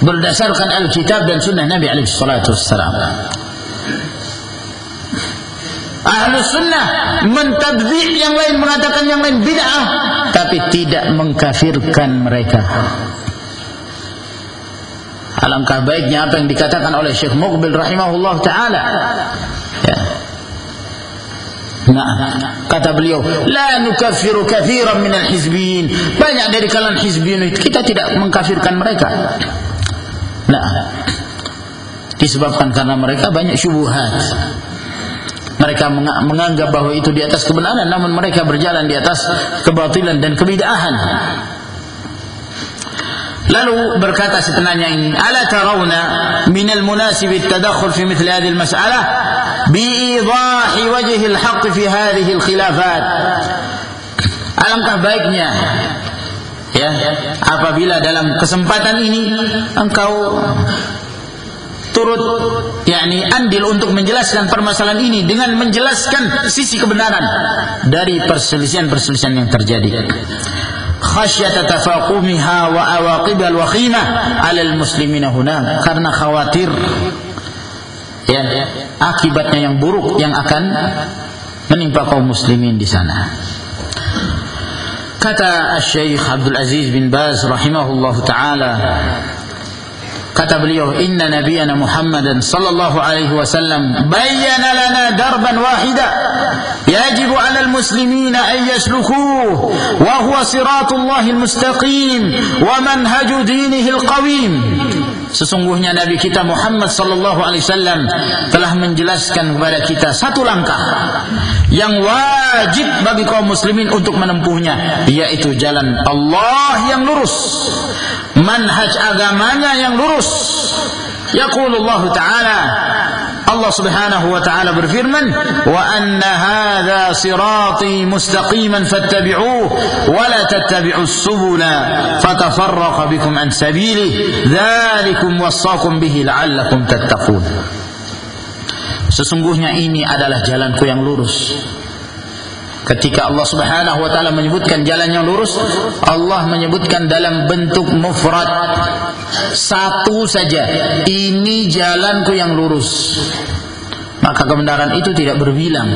Berdasarkan alkitab dan sunnah Nabi alaihi salatu wassalam Ahlu sunnah mentadbih yang lain mengatakan yang lain bid'ah tapi tidak mengkafirkan mereka. Alangkah baiknya apa yang dikatakan oleh Syekh Muqbil rahimahullah taala. Ya. Nah, kata beliau, la nukaffiru katsiran min al-hizbiyin. Banyak dari kalangan hizbiyin itu kita tidak mengkafirkan mereka. Nah, disebabkan karena mereka banyak syubhat mereka menganggap bahwa itu di atas kebenaran namun mereka berjalan di atas kebatilan dan kebidahan Lalu berkata setelahnya ini, "Ala tarawna min al-munasib at-tadakhul fi mithli hadhihi al-mas'alah bi idahi wajhi al-haqq fi hadhihi al-khilafat." Alangkah baiknya ya apabila dalam kesempatan ini engkau turut yakni andil untuk menjelaskan permasalahan ini dengan menjelaskan sisi kebenaran dari perselisihan-perselisihan yang terjadi. Wa al-wakhimah 'ala al-muslimina huna karena khawatir ya akibatnya yang buruk yang akan menimpa kaum muslimin di sana. Kata Syekh Abdul Aziz bin Baz rahimahullah taala kata beliau inna nabiyana Muhammadan sallallahu alaihi wasallam bayyana lana darban wahida. Yajibu 'ala al-muslimina an yaslukuhu wa huwa siratullahil mustaqim wa manhaju dinihil qawim. Sesungguhnya Nabi kita Muhammad sallallahu alaihi wasallam telah menjelaskan kepada kita satu langkah yang wajib bagi kaum muslimin untuk menempuhnya yaitu jalan Allah yang lurus manhaj agamanya yang lurus yaqulu Allah taala Allah Subhanahu wa taala berfirman, "Wa anna hadza sirati mustaqiman fattabi'uhu wa la tattabi'us subula fatafarraqa bikum an sabilihi. Dzalikum wassakum bihi la'allakum tattaqun." Sesungguhnya ini adalah jalanku yang lurus. Ketika Allah Subhanahu wa taala menyebutkan jalan yang lurus, Allah menyebutkan dalam bentuk mufrad satu saja. Ini jalanku yang lurus. Maka kebenaran itu tidak berbilang.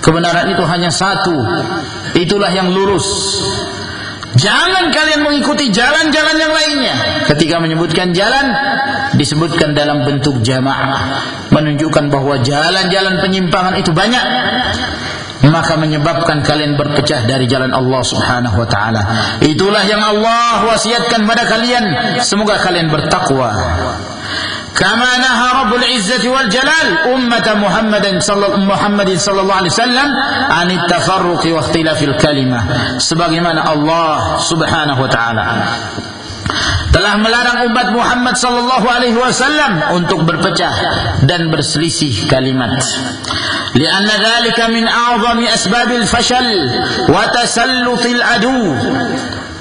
Kebenaran itu hanya satu. Itulah yang lurus. Jangan kalian mengikuti jalan-jalan yang lainnya. Ketika menyebutkan jalan, disebutkan dalam bentuk jamaah. Menunjukkan bahwa jalan-jalan penyimpangan itu banyak maka menyebabkan kalian berpecah dari jalan Allah Subhanahu wa taala. Itulah yang Allah wasiatkan pada kalian, semoga kalian bertakwa. Naha Rabbul Izzati wal Jalal ummat Muhammadin sallallahu Muhammadin sallallahu alaihi wasallam an at-tafarruq wa ikhtilafil kalimah. Sebagaimana Allah Subhanahu wa taala telah melarang umat Muhammad sallallahu alaihi wasallam untuk berpecah dan berselisih kalimat. Lianna dzalika min a'zami asbabil fashal wa tasallutil adu.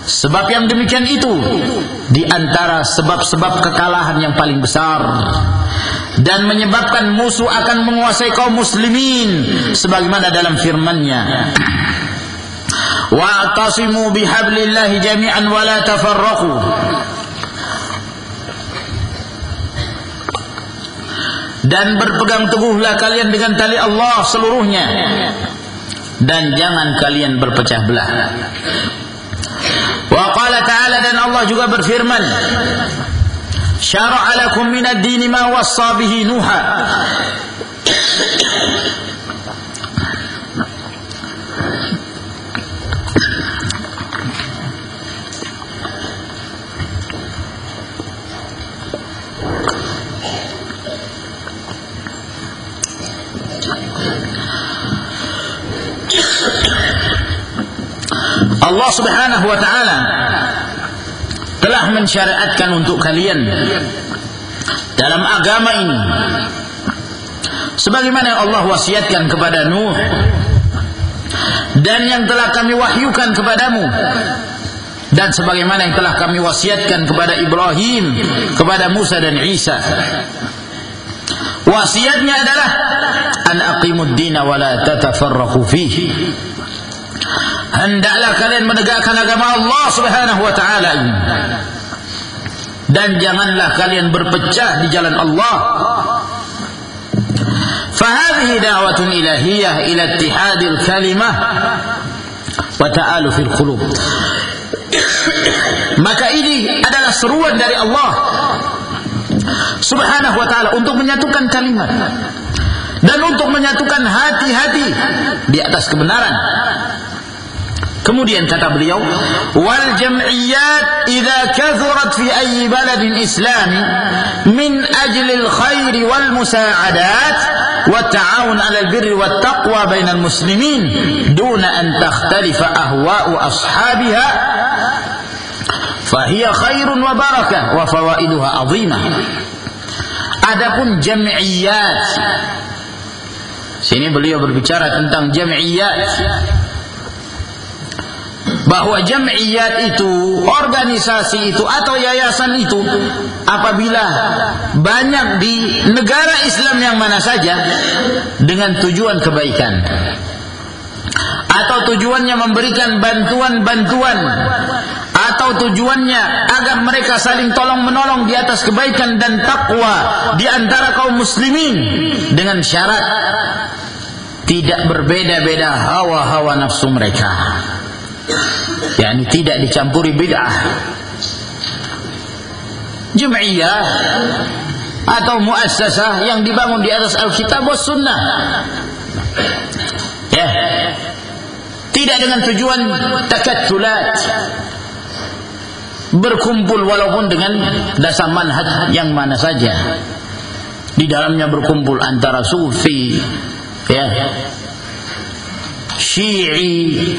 Sebab yang demikian itu di antara sebab-sebab kekalahan yang paling besar dan menyebabkan musuh akan menguasai kaum muslimin sebagaimana dalam firman-Nya. Wa'tasimu bihablillahi jami'an wa la tafarraqu. Dan berpegang teguhlah kalian dengan tali Allah seluruhnya. Dan jangan kalian berpecah belah. Wa qala ta'ala dan Allah juga berfirman syara'a lakum minad din ma wassa bihi nuha Allah Subhanahu wa taala telah mensyariatkan untuk kalian dalam agama ini sebagaimana Allah wasiatkan kepada Nuh dan yang telah kami wahyukan kepadamu dan sebagaimana yang telah kami wasiatkan kepada Ibrahim kepada Musa dan Isa wasiatnya adalah an aqimud dina wa la tatafarraqu fihi hendaklah kalian menegakkan agama Allah Subhanahu wa taala ini dan janganlah kalian berpecah di jalan Allah فهذه دعوة إلهية إلى اتحاد الكلمة وتآلف القلوب maka ini adalah seruan dari Allah Subhanahu wa taala untuk menyatukan kalimat. Dan untuk menyatukan hati-hati di atas kebenaran. Kemudian kata beliau, wal jam'iyat idza kathurat fi ayyi baladin islami min ajli al khair wal musa'adat al birri wat taqwa bainal muslimin duna an fahiya khairun wa barakah wa fawaiduha 'azimah. Adapun jam'iyat Sini beliau berbicara tentang jam'iyat. Bahwa jam'iyat itu, organisasi itu atau yayasan itu apabila banyak di negara Islam yang mana saja dengan tujuan kebaikan. Atau tujuannya memberikan bantuan-bantuan atau tujuannya agar mereka saling tolong menolong di atas kebaikan dan takwa di antara kaum muslimin dengan syarat tidak berbeda-beda hawa-hawa nafsu mereka. Yakni tidak dicampuri bid'ah. Jum'iyah atau muassasah yang dibangun di atas Alkitab was sunnah. Ya. Tidak dengan tujuan takattulat berkumpul walaupun dengan dasar manhaj yang mana saja di dalamnya berkumpul antara sufi ya syi'i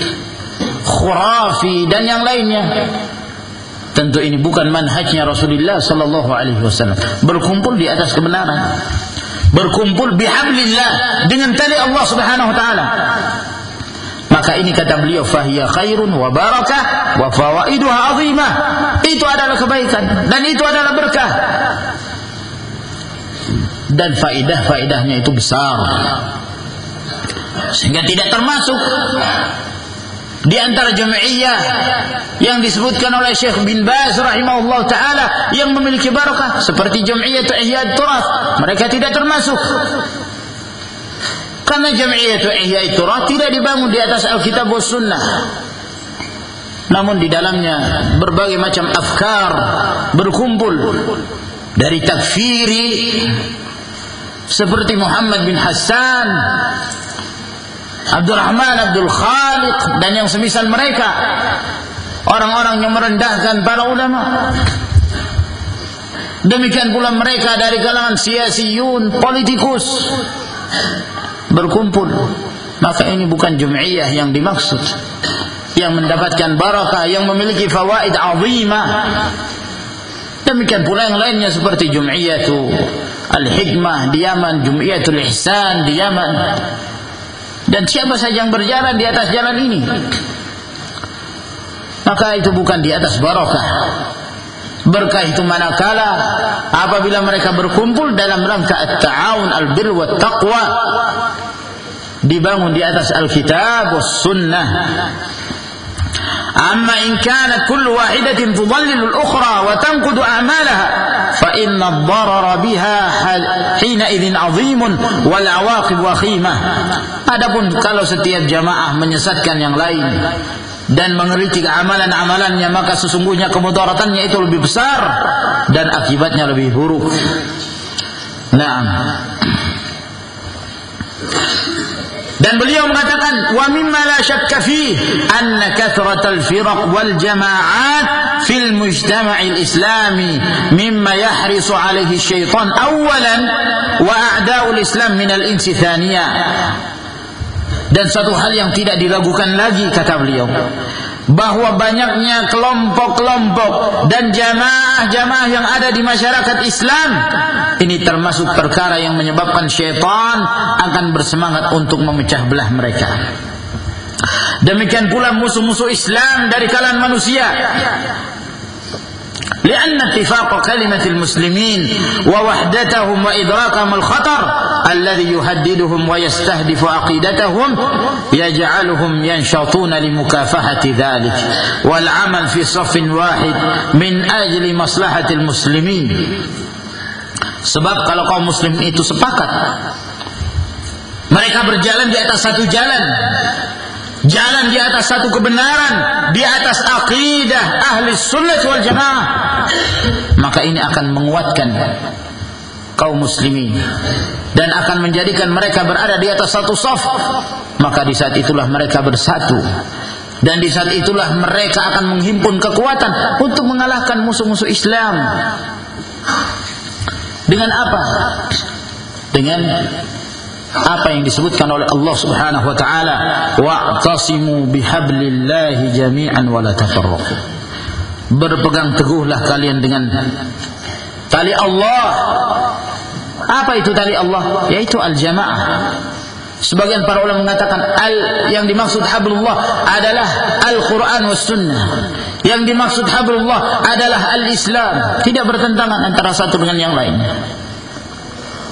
khurafi dan yang lainnya. Tentu ini bukan manhajnya Rasulullah sallallahu alaihi wasallam. Berkumpul di atas kebenaran. berkumpul bihablillah dengan tali Allah Subhanahu wa taala maka ini kata beliau fahiya khairun wa barakah wa fawaiduha azimah. Itu adalah kebaikan dan itu adalah berkah. Dan faidah-faidahnya itu besar. Sehingga tidak termasuk di antara jami'iyah yang disebutkan oleh Syekh bin Baz rahimahullah taala yang memiliki barakah seperti jami'iyah Ihya Turath mereka tidak termasuk karena jami'iyah Ihya Turath tidak dibangun di atas Alkitab dan Sunnah. Namun di dalamnya berbagai macam afkar berkumpul dari takfiri seperti Muhammad bin Hassan Abdurrahman Abdul Khaliq dan yang semisal mereka. Orang-orang yang merendahkan para ulama. Demikian pula mereka dari kalangan siasiyun politikus berkumpul maka ini bukan jum'iyah yang dimaksud. Yang mendapatkan barakah yang memiliki fawaid azimah. Demikian pula yang lainnya seperti jum'iyatu al-hikmah di Yaman jum'iyatul ihsan di Yaman. Dan siapa saja yang berjalan di atas jalan ini? Maka itu bukan di atas barokah Berkah itu manakala apabila mereka berkumpul dalam rangka ta'awun al-bir wa taqwa dibangun di atas al-kitab was sunnah. Amma in kana kullu wahidatin tudallilu al-ukhra wa tanqudu a'malaha fa inna ad-darara biha hina idzin 'azimun wal 'awaqib wa khimah. Adapun kalau setiap jamaah menyesatkan yang lain dan mengeritik amalan-amalannya maka sesungguhnya kemudaratannya itu lebih besar dan akibatnya lebih buruk. Naam. Dan beliau mengatakan wa mimma la syakka fi anna kathratal firaq wal jama'at fil mujtama'il islami mimma yahrisu alaihi syaitan awalan wa a'da'ul islam min al insi thaniya dan satu hal yang tidak diragukan lagi kata beliau. Bahwa banyaknya kelompok-kelompok dan jamaah-jamaah yang ada di masyarakat Islam ini termasuk perkara yang menyebabkan syaitan akan bersemangat untuk memecah belah mereka. Demikian pula musuh-musuh Islam dari kalangan manusia لأن اتفاق كلمة المسلمين ووحدتهم وإدراكهم الخطر الذي يهددهم ويستهدف عقيدتهم يجعلهم ينشطون لمكافحة ذلك. والعمل في صف واحد من أجل مصلحة المسلمين. Sebab kalau kaum muslim itu sepakat mereka berjalan di atas satu jalan. Jalan di atas satu kebenaran, di atas akidah ahli sunnah wal jamaah, maka ini akan menguatkan kaum muslimin dan akan menjadikan mereka berada di atas satu saf maka di saat itulah mereka bersatu. Dan di saat itulah mereka akan menghimpun kekuatan untuk mengalahkan musuh-musuh Islam. Dengan apa? dengan apa yang disebutkan oleh Allah Subhanahu wa taala wa'tasimu bihablillahi jami'an wa la tafarraqu. Berpegang teguhlah kalian dengan tali Allah. Apa itu tali Allah? Yaitu al-jamaah. Sebagian para ulama mengatakan al yang dimaksud hablullah adalah Al-Qur'an was sunnah. Yang dimaksud hablullah adalah al-Islam, tidak bertentangan antara satu dengan yang lain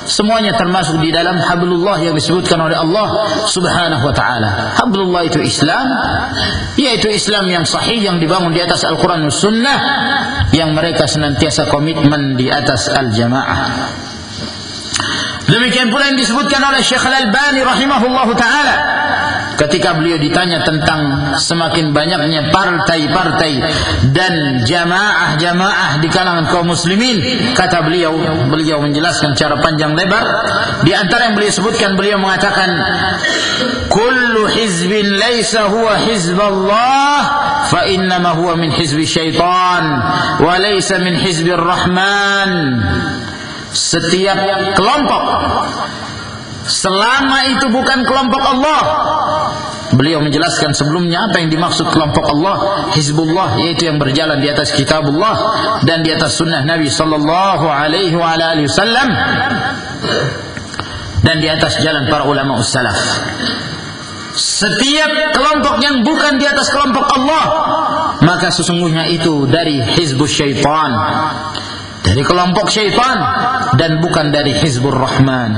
semuanya termasuk di dalam hablullah yang disebutkan oleh Allah Subhanahu wa taala. Hablullah itu Islam, yaitu Islam yang sahih yang dibangun di atas Al-Qur'an dan Sunnah yang mereka senantiasa komitmen di atas al-jamaah. Demikian pula yang disebutkan oleh Syekh Al-Albani rahimahullahu taala ketika beliau ditanya tentang semakin banyaknya partai-partai dan jamaah-jamaah di kalangan kaum muslimin kata beliau beliau menjelaskan secara panjang lebar. Di antara yang beliau sebutkan beliau mengatakan kullu hizbin laisa huwa hizballah fa innama huwa min hizbi syaitan wa laisa min hizbi rahman setiap kelompok selama itu bukan kelompok Allah beliau menjelaskan sebelumnya apa yang dimaksud kelompok Allah Hizbullah yaitu yang berjalan di atas kitabullah dan di atas sunnah Nabi sallallahu alaihi wa alihi wasallam dan di atas jalan para ulama ussalaf. Setiap kelompok yang bukan di atas kelompok Allah, maka sesungguhnya itu dari hizbus syaitan. Dari kelompok syaitan dan bukan dari hizbur rahman.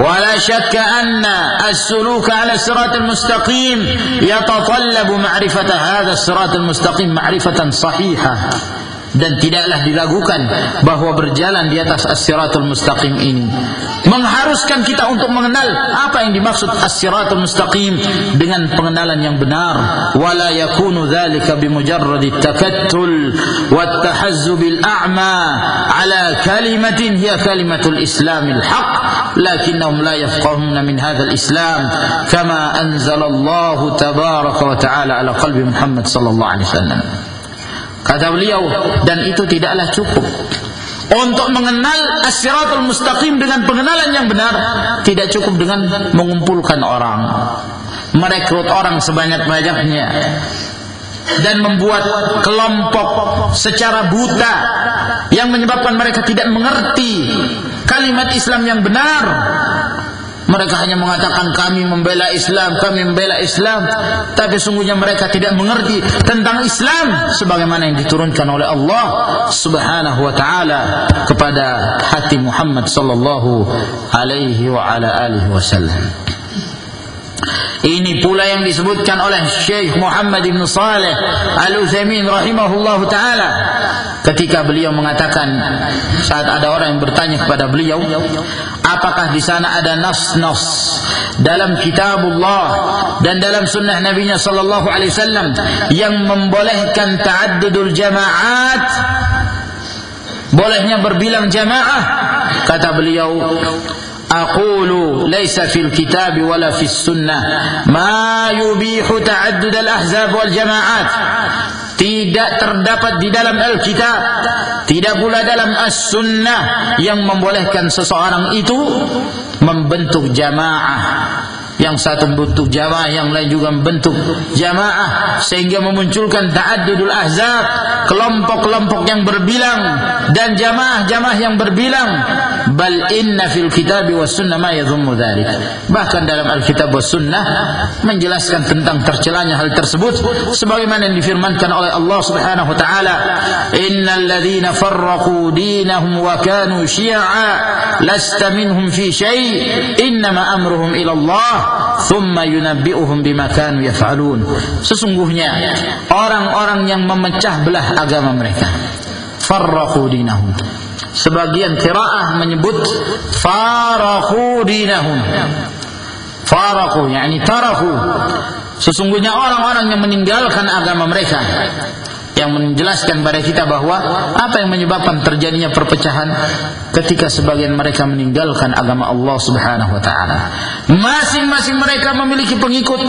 ولا شك أن السلوك على الصراط المستقيم يتطلب معرفة هذا الصراط المستقيم معرفة صحيحة. Dan tidaklah diragukan bahwa berjalan di atas as-siratul mustaqim ini. Mengharuskan kita untuk mengenal apa yang dimaksud as-siratul mustaqim dengan pengenalan yang benar. Wala yakunu dzalika bimujarrad takattul wat tahazzub al-a'ma ala kalimatin hiya kalimatul islamil haqq. Lakinnahum la yafqahuna min hadzal islam kama anzala Allah tabaraka wa ta'ala ala qalbi Muhammad sallallahu alaihi wasallam Kata beliau, dan itu tidaklah cukup. Untuk mengenal as-siratul mustaqim dengan pengenalan yang benar, tidak cukup dengan mengumpulkan orang. Merekrut orang sebanyak-banyaknya. Dan membuat kelompok secara buta yang menyebabkan mereka tidak mengerti kalimat Islam yang benar mereka hanya mengatakan kami membela Islam, kami membela Islam, tapi sungguhnya mereka tidak mengerti tentang Islam sebagaimana yang diturunkan oleh Allah Subhanahu wa taala kepada hati Muhammad sallallahu alaihi wa ala alihi wasallam. Ini pula yang disebutkan oleh Syekh Muhammad bin Saleh Al-Utsaimin rahimahullahu taala. Ketika beliau mengatakan saat ada orang yang bertanya kepada beliau apakah di sana ada nas-nas dalam kitabullah dan dalam sunnah nabinya sallallahu alaihi wasallam yang membolehkan ta'addudul jamaat? Bolehnya berbilang jamaah? Kata beliau أقول ليس في الكتاب ولا في السنة ما يبيح تعدد الأحزاب والجماعات tidak terdapat di dalam Alkitab tidak pula dalam As-Sunnah yang membolehkan seseorang itu membentuk jamaah yang satu membentuk jamaah yang lain juga membentuk jamaah. Sehingga memunculkan ta'addudul ahzab kelompok-kelompok yang berbilang dan jamaah-jamaah yang berbilang. Bal inna fil kitab was sunnah ma yadhummu dzalik bahkan dalam alkitab was sunnah menjelaskan tentang tercelanya hal tersebut sebagaimana yang difirmankan oleh Allah Subhanahu wa taala. Innal ladzina farraqu dinahum wa kanu syi'a lasta minhum fi syai' innama amruhum ila Allah thumma yunabbi'uhum bima kanu yaf'alun. Sesungguhnya orang-orang yang memecah belah agama mereka farraqu dinahum. Sebagian qiraah menyebut faraqu dinahum. Faraqu yakni taraku sesungguhnya orang-orang yang meninggalkan agama mereka yang menjelaskan pada kita bahwa apa yang menyebabkan terjadinya perpecahan ketika sebagian mereka meninggalkan agama Allah Subhanahu wa taala. Masing-masing mereka memiliki pengikut.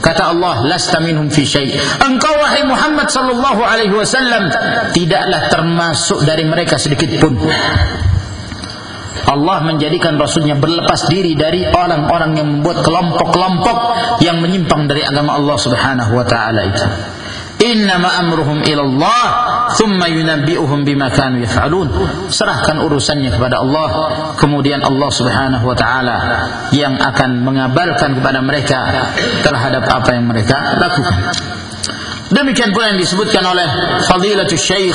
Kata Allah, "Lasta minhum fi syai." Engkau wahai Muhammad sallallahu alaihi wasallam tidaklah termasuk dari mereka sedikit pun. Allah menjadikan Rasulnya berlepas diri dari orang-orang yang membuat kelompok-kelompok yang menyimpang dari agama Allah Subhanahu wa taala itu. Innama amruhum ilallah thumma yunabbi'uhum bima kanu yaf'alun. Serahkan urusannya kepada Allah, kemudian Allah Subhanahu wa taala yang akan mengabarkan kepada mereka terhadap apa yang mereka lakukan. Demikian pula yang disebutkan oleh Fadilatul Syekh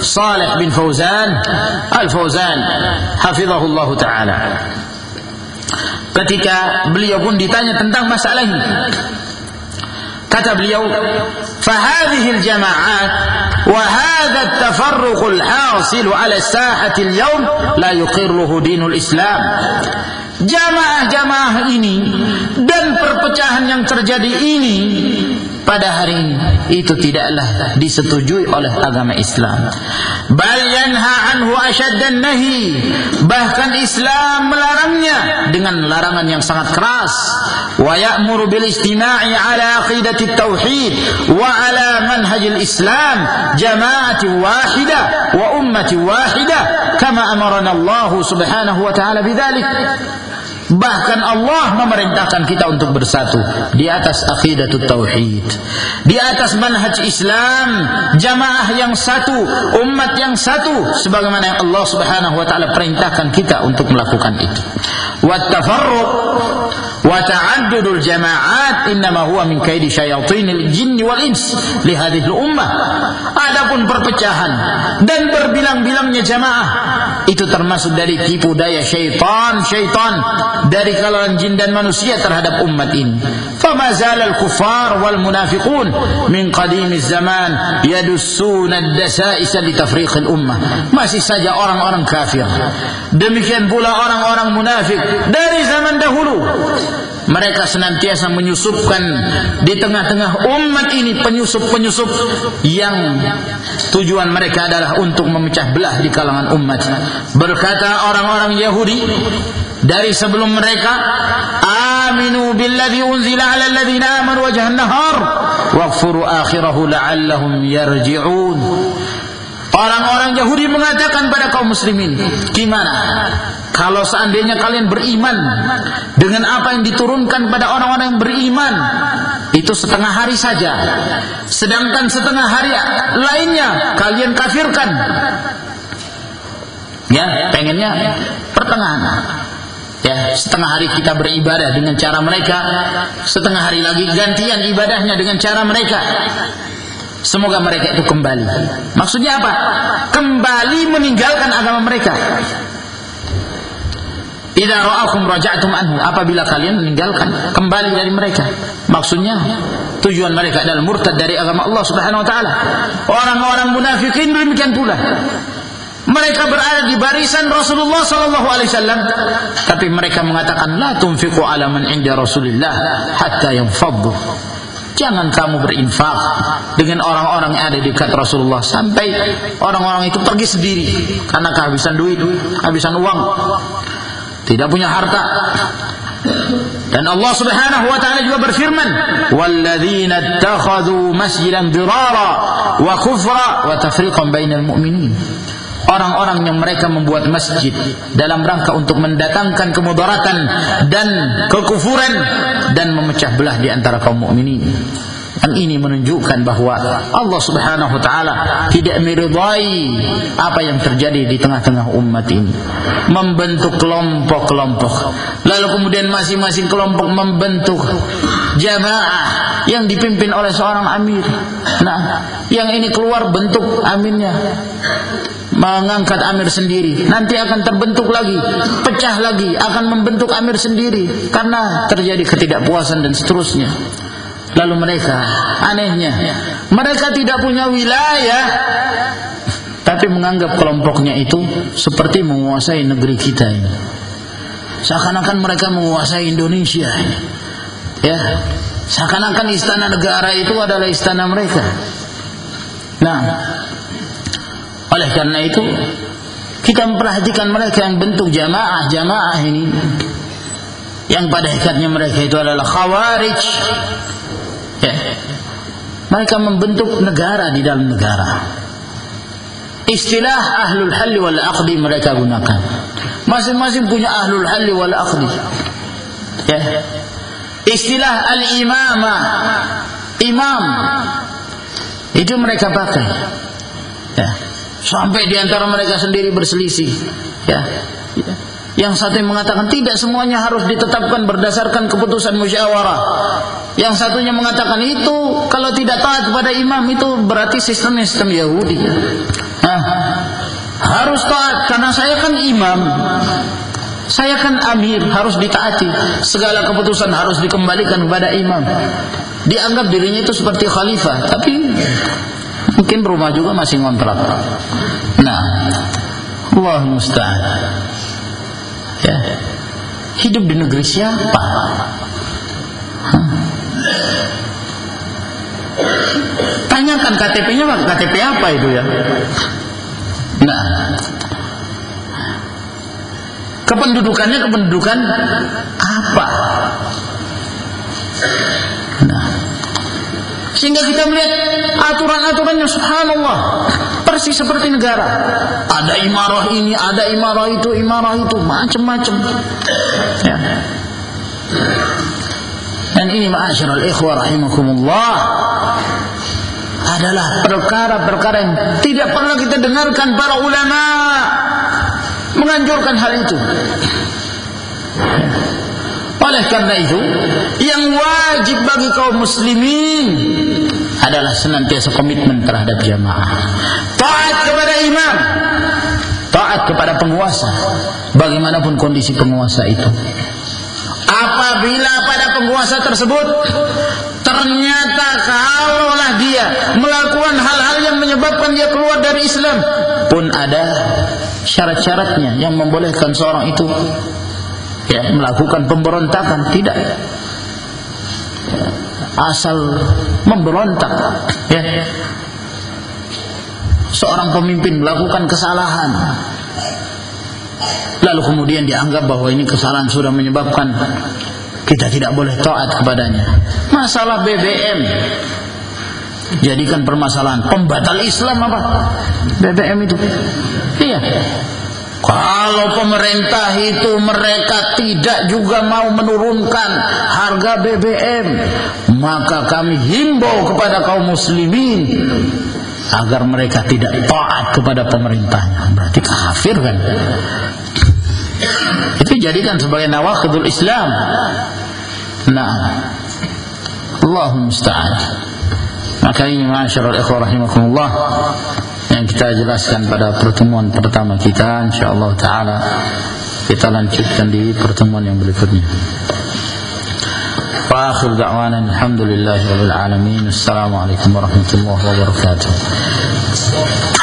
Saleh bin Fauzan Al-Fauzan hafizahullah taala. Ketika beliau pun ditanya tentang masalah ini, kata beliau فهذه الجماعات وهذا التفرق الحاصل على الساحة اليوم لا يقره دين الإسلام. jamaah-jamaah ini dan perpecahan yang terjadi ini pada hari ini itu tidaklah disetujui oleh agama Islam. Bal yanha anhu asyaddan nahi. Bahkan Islam melarangnya dengan larangan yang sangat keras. Wa ya'muru bil istima'i ala aqidati tauhid wa ala manhajil Islam jama'ati wahida wa ummati wahida kama amarana Allah subhanahu wa ta'ala bidzalik. Bahkan Allah memerintahkan kita untuk bersatu di atas akidatut tauhid. Di atas manhaj Islam, jamaah yang satu, umat yang satu sebagaimana yang Allah Subhanahu wa taala perintahkan kita untuk melakukan itu wa ta'addudul jama'at innama huwa min kaidi syayatinil jinni wal ins li hadhihi ummah. Adapun perpecahan dan berbilang-bilangnya jamaah itu termasuk dari tipu daya syaitan syaitan dari kalangan jin dan manusia terhadap umat ini. Fama zalal kufar wal munafiqun min qadimiz zaman yadussuna ad-dasa'is li tafriqil ummah. Masih saja orang-orang kafir. Demikian pula orang-orang munafik dari zaman dahulu mereka senantiasa menyusupkan di tengah-tengah umat ini penyusup-penyusup yang tujuan mereka adalah untuk memecah belah di kalangan umat. Berkata orang-orang Yahudi dari sebelum mereka, "Aminu billadzi unzila 'ala alladziina amanu wajhan nahar waghfuru akhirahu la'allahum yarji'un." Orang-orang Yahudi mengatakan pada kaum muslimin, gimana? Kalau seandainya kalian beriman dengan apa yang diturunkan pada orang-orang yang beriman, itu setengah hari saja. Sedangkan setengah hari lainnya kalian kafirkan. Ya, pengennya pertengahan. Ya, setengah hari kita beribadah dengan cara mereka, setengah hari lagi gantian ibadahnya dengan cara mereka. Semoga mereka itu kembali. Maksudnya apa? Kembali meninggalkan agama mereka. Idza ra'akum raja'tum anhu. Apabila kalian meninggalkan kembali dari mereka. Maksudnya tujuan mereka adalah murtad dari agama Allah Subhanahu wa taala. Orang-orang munafikin demikian pula. Mereka berada di barisan Rasulullah sallallahu alaihi wasallam tapi mereka mengatakan la tunfiqu ala man inda Rasulillah hatta yanfaddu. Jangan kamu berinfak dengan orang-orang yang ada di dekat Rasulullah sampai orang-orang itu pergi sendiri karena kehabisan duit, kehabisan uang, tidak punya harta. Dan Allah Subhanahu wa taala juga berfirman, "Walladzina ittakhadhu masjidan dirara wa kufra wa tafriqan bainal mu'minin." Orang-orang yang mereka membuat masjid dalam rangka untuk mendatangkan kemudaratan dan kekufuran dan memecah belah di antara kaum mukminin. Dan ini menunjukkan bahwa Allah Subhanahu wa taala tidak meridai apa yang terjadi di tengah-tengah umat ini. Membentuk kelompok-kelompok. Lalu kemudian masing-masing kelompok membentuk jamaah yang dipimpin oleh seorang amir. Nah, yang ini keluar bentuk aminnya mengangkat amir sendiri. Nanti akan terbentuk lagi pecah lagi akan membentuk amir sendiri karena terjadi ketidakpuasan dan seterusnya. Lalu mereka anehnya mereka tidak punya wilayah tapi menganggap kelompoknya itu seperti menguasai negeri kita ini. Seakan-akan mereka menguasai Indonesia ini. Ya seakan-akan istana negara itu adalah istana mereka. Nah oleh karena itu kita memperhatikan mereka yang bentuk jamaah-jamaah ini yang pada hakikatnya mereka itu adalah khawarij. Ya. Mereka membentuk negara di dalam negara. Istilah ahlul halli wal aqdi mereka gunakan. Masing-masing punya ahlul halli wal aqdi. Ya. Istilah al-imamah imam itu mereka pakai. Ya sampai di antara mereka sendiri berselisih ya, ya. yang satu yang mengatakan tidak semuanya harus ditetapkan berdasarkan keputusan musyawarah. Yang satunya mengatakan itu kalau tidak taat kepada imam itu berarti sistem sistem Yahudi. Nah, harus taat karena saya kan imam. Saya kan amir harus ditaati. Segala keputusan harus dikembalikan kepada imam. Dianggap dirinya itu seperti khalifah tapi Mungkin rumah juga masih ngontrak. Nah, Allah musta'an. Ya. Hidup di negeri siapa? Tanyakan KTP-nya KTP apa itu ya? Nah, kependudukannya kependudukan apa? Sehingga kita melihat aturan-aturannya subhanallah persis seperti negara. Ada imarah ini, ada imarah itu, imarah itu, macam-macam. Ya. Dan ini ma'asyiral ikhwah rahimakumullah adalah perkara-perkara yang tidak pernah kita dengarkan para ulama menganjurkan hal itu. Oleh karena itu, yang wajib bagi kaum muslimin adalah senantiasa komitmen terhadap jamaah. Taat kepada imam, taat kepada penguasa, bagaimanapun kondisi penguasa itu. Apabila pada penguasa tersebut ternyata kalaulah dia melakukan hal-hal yang menyebabkan dia keluar dari Islam pun ada syarat-syaratnya yang membolehkan seorang itu ya melakukan pemberontakan tidak asal memberontak ya. Seorang pemimpin melakukan kesalahan. Lalu kemudian dianggap bahwa ini kesalahan sudah menyebabkan kita tidak boleh taat kepadanya. Masalah BBM jadikan permasalahan pembatal Islam apa? BBM itu. Iya kalau pemerintah itu mereka tidak juga mau menurunkan harga BBM, maka kami himbau kepada kaum muslimin agar mereka tidak taat kepada pemerintahnya. Berarti kafir kan? Itu jadikan sebagai nawakidul Islam. Nah, Allahumma musta'an. Maka ini masyarakat ikhwah rahimakumullah yang kita jelaskan pada pertemuan pertama kita insyaallah taala kita lanjutkan di pertemuan yang berikutnya. Wa akhir da'wana alhamdulillahi rabbil alamin. Warahmatullahi wabarakatuh